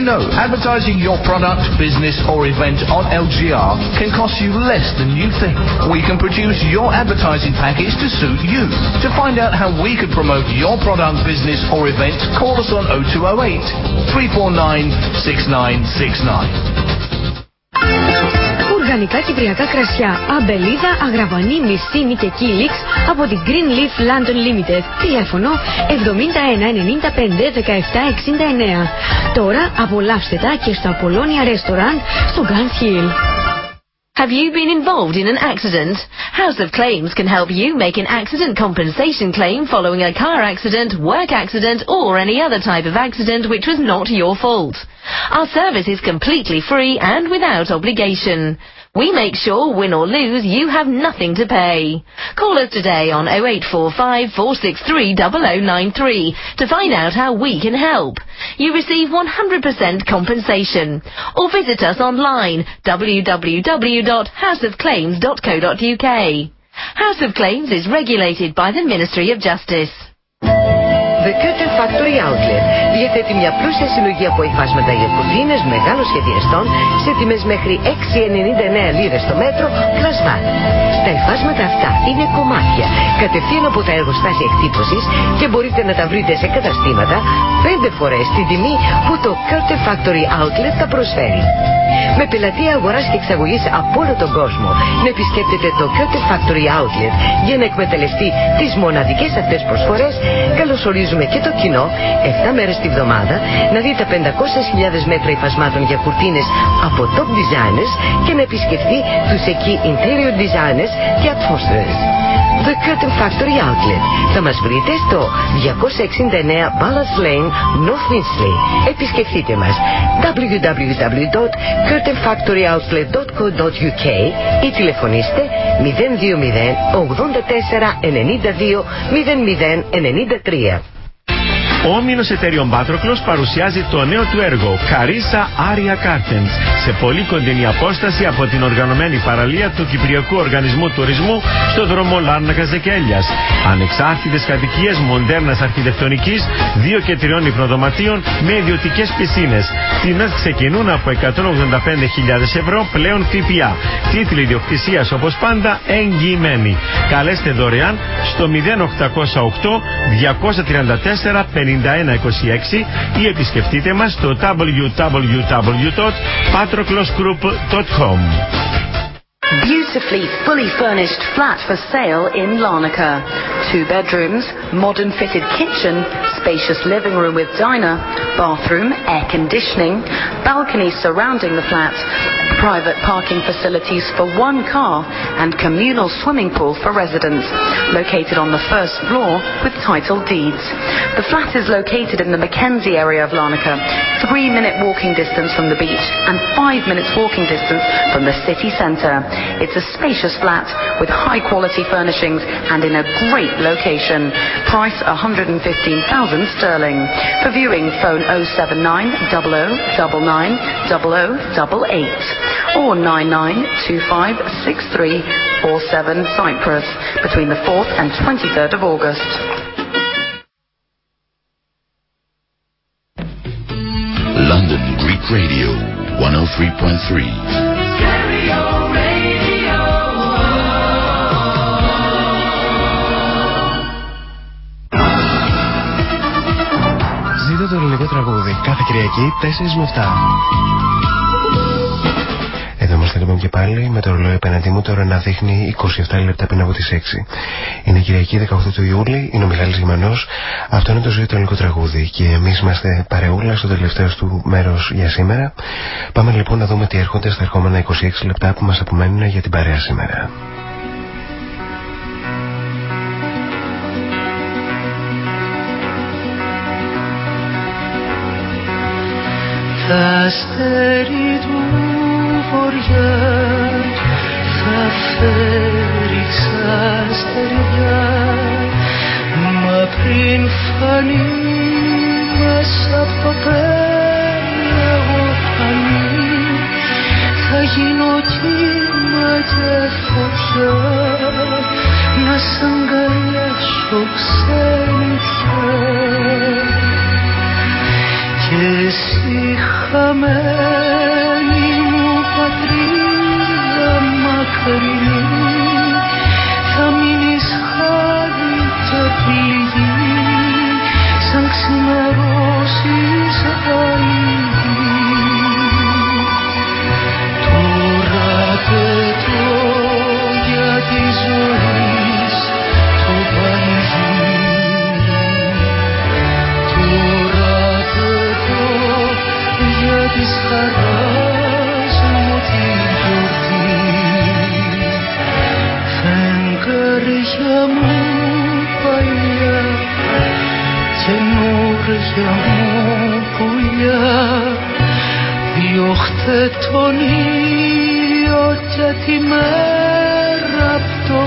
know, advertising your product, business or event on LGR can cost you less than you think. We can produce your advertising package to suit you. To find out how we can promote your product, business or event, call us on 0208 349 6969. Οργανικά κυπριακά κρασιά. Αμπελίδα, Αγραβανή, Μυστίνη και Κίλιξ από την Green Leaf London Limited. Τηλέφωνο 71 95 17 69. Τώρα απολαύστε τα και στο Apollonia Restaurant στο Guns Hill. Have you been involved in an accident? House of Claims can help you make an accident compensation claim following a car accident, work accident, or any other type of accident which was not your fault. Our service is completely free and without obligation. We make sure, win or lose, you have nothing to pay. Call us today on 0845 463 0093 to find out how we can help. You receive 100% compensation. Or visit us online www.houseofclaims.co.uk. House of Claims is regulated by the Ministry of Justice. The Curtain Factory Outlet διαθέτει μια πλούσια συλλογή από υφάσματα για κουρτίνες μεγάλων σχεδιαστών σε τιμές μέχρι 6,99 λίρες το μέτρο κλασβάτ. Τα υφάσματα αυτά είναι κομμάτια κατευθείαν από τα εργοστάσια εκτύπωσης και μπορείτε να τα βρείτε σε καταστήματα πέντε φορές την τιμή που το Curtain Factory Outlet τα προσφέρει. Με πελατεία αγοράς και εξαγωγής από όλο τον κόσμο να επισκέπτεται το Curtain Factory Outlet για να εκμεταλλευτεί τις μοναδικές αυτές προσφορές καλωσορίζουμε και το κοινό 7 μέρες τη βδομάδα να δει τα 500.000 μέτρα υφασμάτων για κουρτίνες από top designers και να επισκεφτεί τους εκεί interior designers και upholsterers. The Curtain Factory Outlet. Θα μας βρείτε στο 269 Ballas Lane, North Finchley. Επισκεφτείτε μας www.curtainfactoryoutlet.co.uk ή τηλεφωνήστε 020 84 92 00 93. Ο Όμιλο Εταιρείων Πάτροκλο παρουσιάζει το νέο του έργο Καρίσα Άρια Curtains σε πολύ κοντινή απόσταση από την οργανωμένη παραλία του Κυπριακού Οργανισμού Τουρισμού στο δρόμο Λάρνακα Δεκέλια. Ανεξάρτητες κατοικίες μοντέρνας αρχιτεκτονικής, δύο και τριών υπνοδωματίων με ιδιωτικές πισίνες. Τιμέ ξεκινούν από 185.000 ευρώ πλέον ΦΠΑ. Τίτλοι ιδιοκτησίας όπως πάντα εγγυημένοι. Καλέστε δωρεάν στο 0808 234 5126 ή επισκεφτείτε μας στο www.patroclosgroup.com Beautifully fully furnished flat for sale in Larnaca. Two bedrooms, modern fitted kitchen, spacious living room with diner, bathroom, air conditioning, balconies surrounding the flat, private parking facilities for one car and communal swimming pool for residents, located on the first floor with title deeds. The flat is located in the Mackenzie area of Larnaca, three minute walking distance from the beach and five minutes walking distance from the city centre. It's a spacious flat with high quality furnishings and in a great location. Price 115,000 sterling. For viewing, phone 079 00 99 0088 or 99256347 Cyprus between the 4th and 23rd of August. London Greek Radio 103.3. τραγούδι κάθε Κυριακή 4 με 7. Εδώ είμαστε λοιπόν και πάλι με το ρολόι απέναντί μου τώρα να δείχνει 27 λεπτά πριν από τις 6. Είναι Κυριακή 18 του Ιούλη, είναι ο Μιχάλης Γημανός, αυτό είναι το ζωή του ελληνικού τραγούδι και εμείς είμαστε παρεούλα στο τελευταίο του μέρος για σήμερα. Πάμε λοιπόν να δούμε τι έρχονται στα ερχόμενα 26 λεπτά που μας απομένουν για την παρέα σήμερα. Τα αστέρι του βοριά θα φέρει ξαστεριά. Μα πριν φανεί μέσα από το πέλαγο πανί θα γίνω κύμα και φωτιά. Να σ' αγκαλιάσω ξενιτιά και εσύ χαμένη μου πατρίδα μακρινή θα μείνεις χάρη και πληγή σαν ξημερώσεις αηδή τώρα πετώ της χαράς μου παλιά καινούργια μου πουλιά. Τον ήλιο μέρα απ' το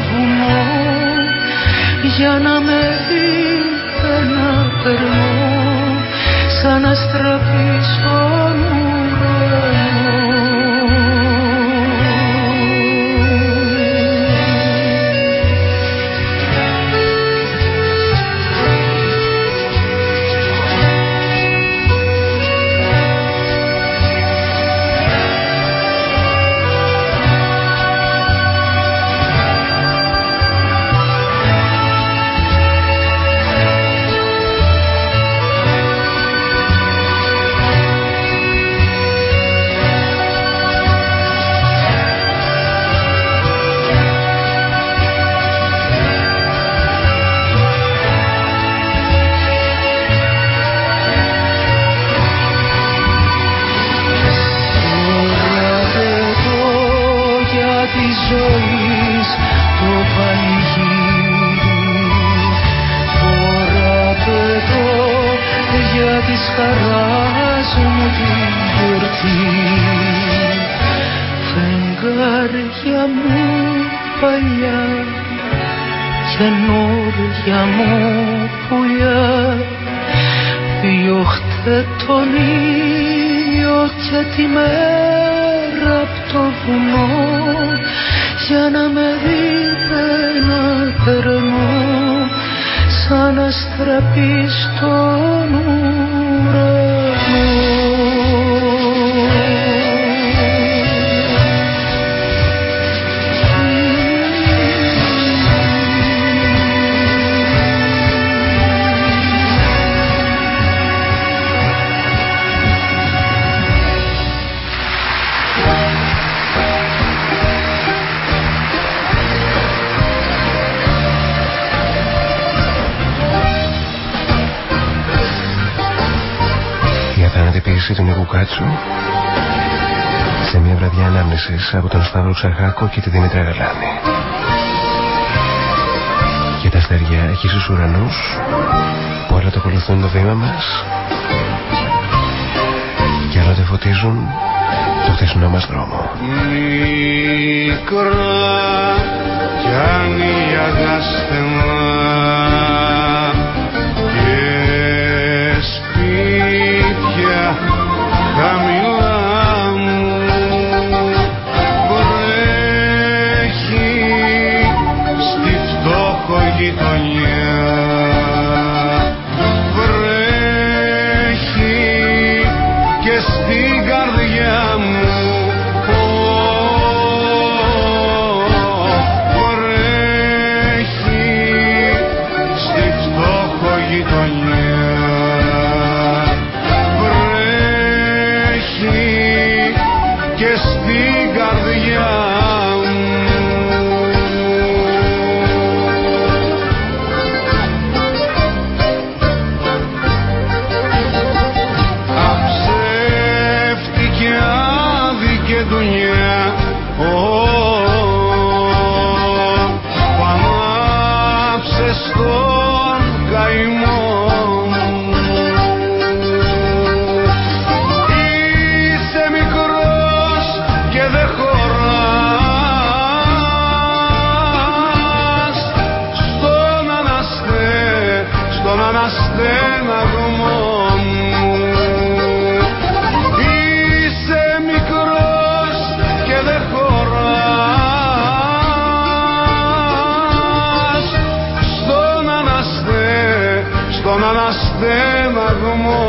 για να με δείτε να περνώ σαν ζωής το πανηγύρι. Φορά για τις χαράς μου την γιορτή. Φεγγάρια μου παλιά καινούργια μου πουλιά. Διώχτε τον ήλιο και τη μέρα στο βουνό για να με δείτε να περνώ σαν να στραπεί αστραπή στον από τον Σταύρο Ξαρχάκο και τη Δήμητρα Γαλάνη. Και τα αστέρια έχει στους ουρανούς που άλλοτε ακολουθούν το βήμα μας και άλλοτε φωτίζουν το χθεσινό μας δρόμο. Μικρά κι αν η και στον αναστέναγμό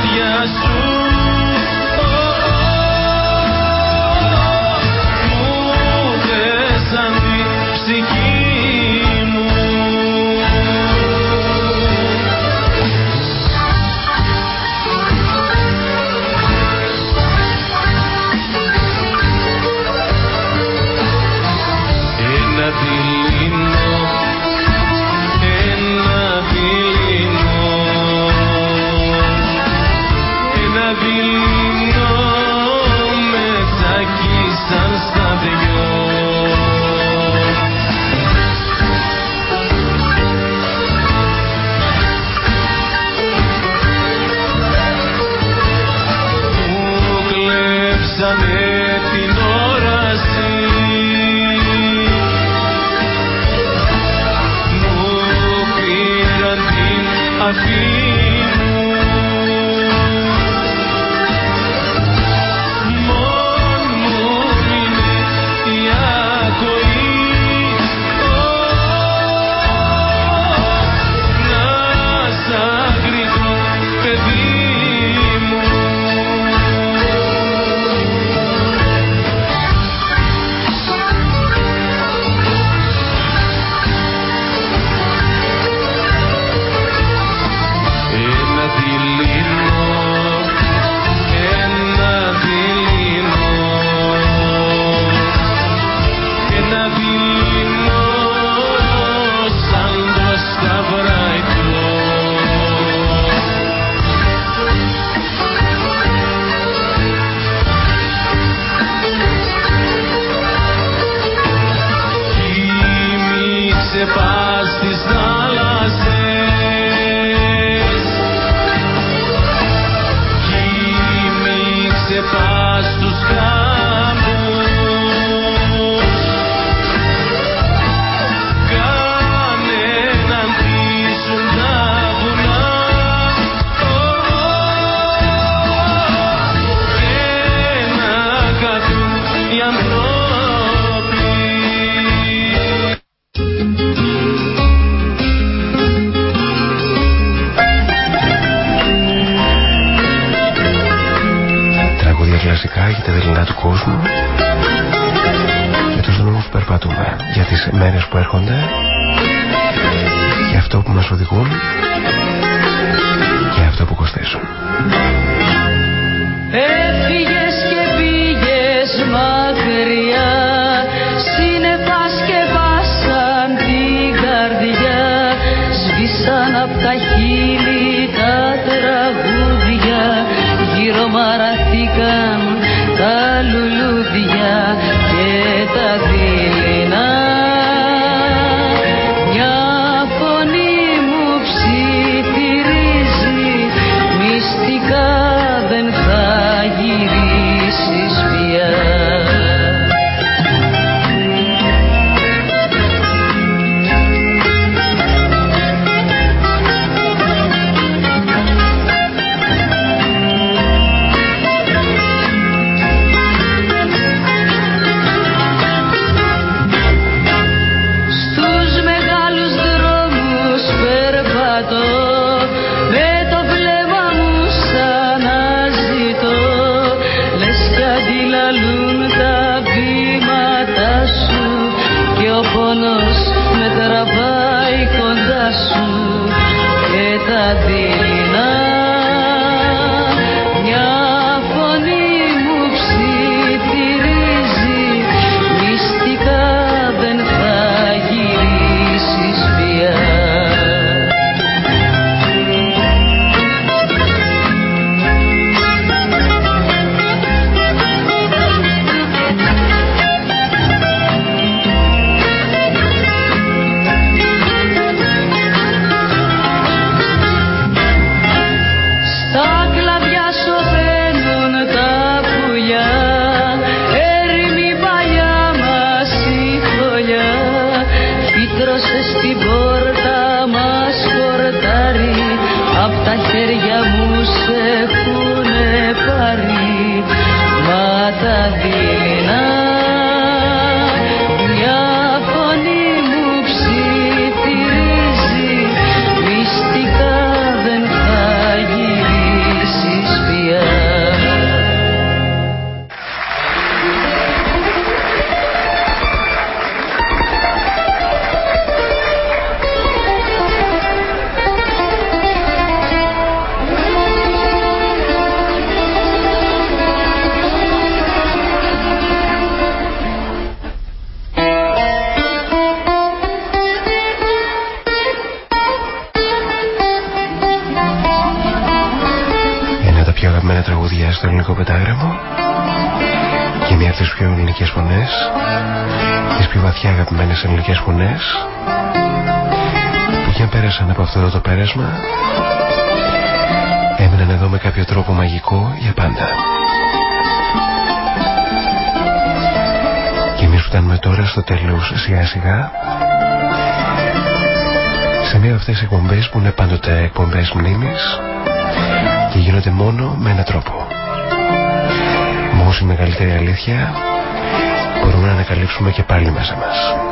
τα αλήθεια μπορούμε να ανακαλύψουμε και πάλι μέσα μας.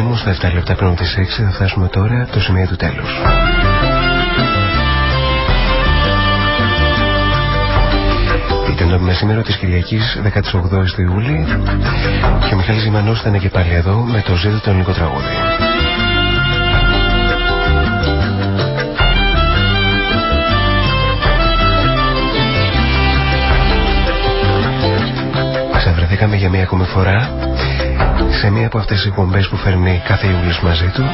Φίλοι μου, στα 7 λεπτά πριν τις 6 θα φτάσουμε τώρα το σημείο του τέλους. Ήταν το μεσήμερο της Κυριακής 18 του Ιούλη και ο Μιχάλης Ζημανός ήταν και πάλι εδώ με το ζήτο το ελληνικό τραγούδι. Ξαναβρεθήκαμε για μια ακόμη φορά σε μία από αυτές τις εκπομπές που φέρνει κάθε Ιούλης μαζί του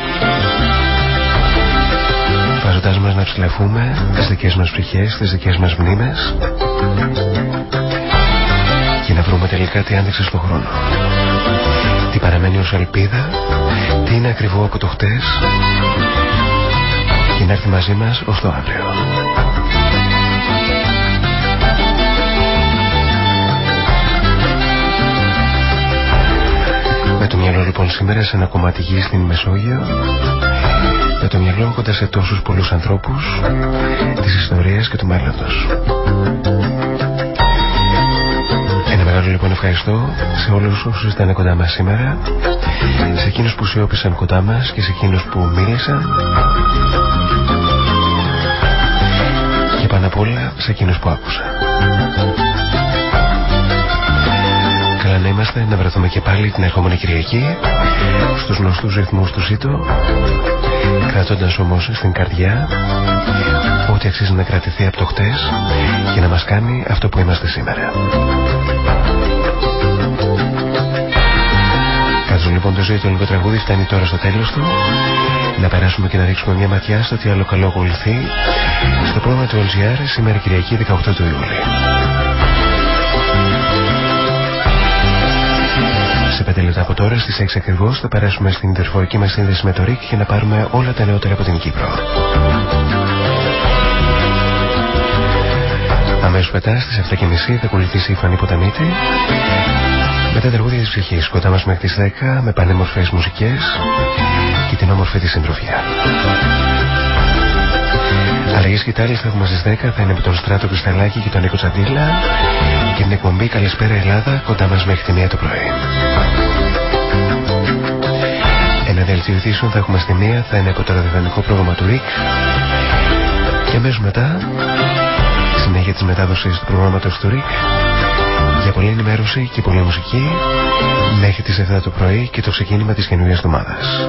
βάζοντάς μας να ψηλαφούμε τις δικές μας ψυχές, τις δικές μας μνήμες και να βρούμε τελικά τι άντεξε στον χρόνο. Τι παραμένει ως ελπίδα τι είναι ακριβό από το χτες και να έρθει μαζί μας ως το αύριο Με το μυαλό λοιπόν σήμερα σε ένα κομμάτι γη στην Μεσόγειο. Με το μυαλό κοντά σε τόσους πολλούς ανθρώπους Της ιστορίας και του μέλλοντος. Ένα μεγάλο λοιπόν ευχαριστώ σε όλους όσους ήταν κοντά μας σήμερα. Σε εκείνους που σιώπησαν κοντά μας και σε εκείνους που μίλησαν. Και πάνω απ' όλα σε εκείνους που άκουσαν. καλά να είμαστε να βρεθούμε και πάλι την ερχόμενη Κυριακή στους γνωστούς ρυθμούς του ΣΥΤΟ κρατώντας όμως στην καρδιά ό,τι αξίζει να κρατηθεί από το χτες και να μας κάνει αυτό που είμαστε σήμερα. Κάτω λοιπόν το ζωή του ελληνικό τραγούδι φτάνει τώρα στο τέλος του να περάσουμε και να ρίξουμε μια ματιά στο τι άλλο καλό ακολουθεί στο πρόγραμμα του LGR σήμερα Κυριακή 18 του Ιούλη. Σε 5 λεπτά από τώρα στις 6 ακριβώς θα περάσουμε στην τερφορική μας σύνδεση με το ΡΙΚ για να πάρουμε όλα τα νεότερα από την Κύπρο. Αμέσως μετά στις 7.30 θα ακολουθήσει η Φανή Ποταμίτη με τα τραγούδια της ψυχής κοντά μας μέχρι τις 10 με πανέμορφες μουσικές και την όμορφη της συντροφιά. Αλλαγές κοιτάλης θα έχουμε στις 10 θα είναι με τον Στράτο Κρυσταλάκη και τον Νίκο Τσαντήλα και την εκπομπή Καλησπέρα Ελλάδα κοντά μας μέχρι τη 1 το πρωί. Ένα δελτίο ειδήσεων θα έχουμε στη 1 θα είναι από το ραδιοφωνικό πρόγραμμα του ΡΙΚ. Και αμέσως μετά συνέχεια της μετάδοσης του προγράμματος του ΡΙΚ. Για πολλή ενημέρωση και πολλή μουσική μέχρι τις 7 το πρωί και το ξεκίνημα της καινούριας εβδομάδας.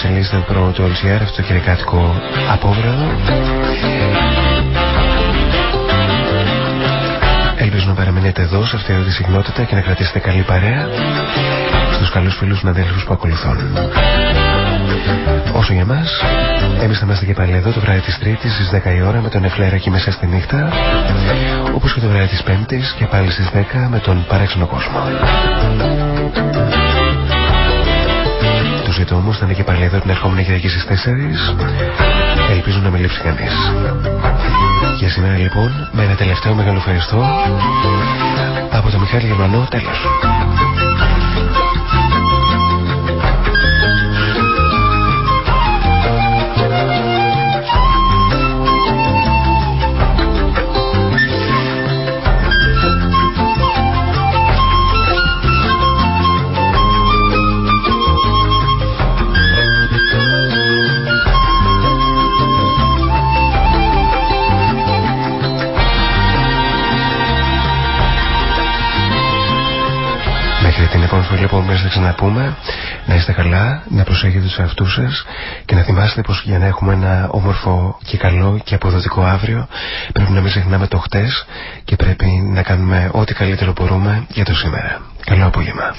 Εξελίσσεται το πρόγραμμα του LCR αυτό το κυρικάτικο απόβραδο Ελπίζω να παραμείνετε εδώ σε αυτή τη συχνότητα και να κρατήσετε καλή παρέα στους καλούς φίλους συναδέλφους που ακολουθούν. Όσο για μας, εμείς θα είμαστε και πάλι εδώ το βράδυ της Τρίτης στις 10 η ώρα με τον Εφλέρα και μέσα στη νύχτα, όπως και το βράδυ της Πέμπτης και πάλι στις 10 με τον παράξενο κόσμο. Το ζήτω όμως θα είναι και πάλι εδώ την ερχόμενη Κυριακή στις 4. Ελπίζω να με λείψει κανείς. Για σήμερα λοιπόν με ένα τελευταίο μεγάλο ευχαριστώ από το Μιχάλη Γερμανό τέλος. Λοιπόν μέσα θα ξαναπούμε να είστε καλά, να προσέχετε τους εαυτούς σας και να θυμάστε πως για να έχουμε ένα όμορφο και καλό και αποδοτικό αύριο πρέπει να μην ξεχνάμε το χτες και πρέπει να κάνουμε ό,τι καλύτερο μπορούμε για το σήμερα. Καλό απόγευμα.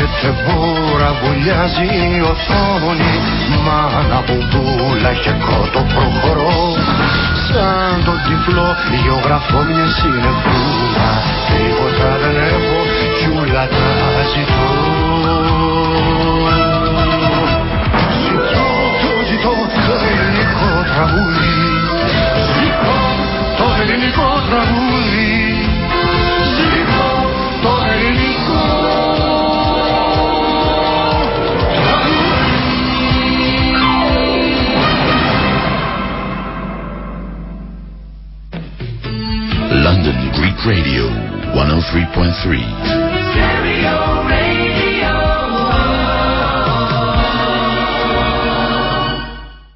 Έρχεται μπούρα, βουλιάζει η οθόνη Μάνα μπουμπούλα και κότο προχωρώ. Σαν το τυφλό γεωγραφώ μια συνεφούλα Τίποτα δεν έχω κι ούλα τα ζητώ. Ζητώ, το ζητώ το ελληνικό τραγούδι. Ζητώ το ελληνικό τραγούδι Three point three.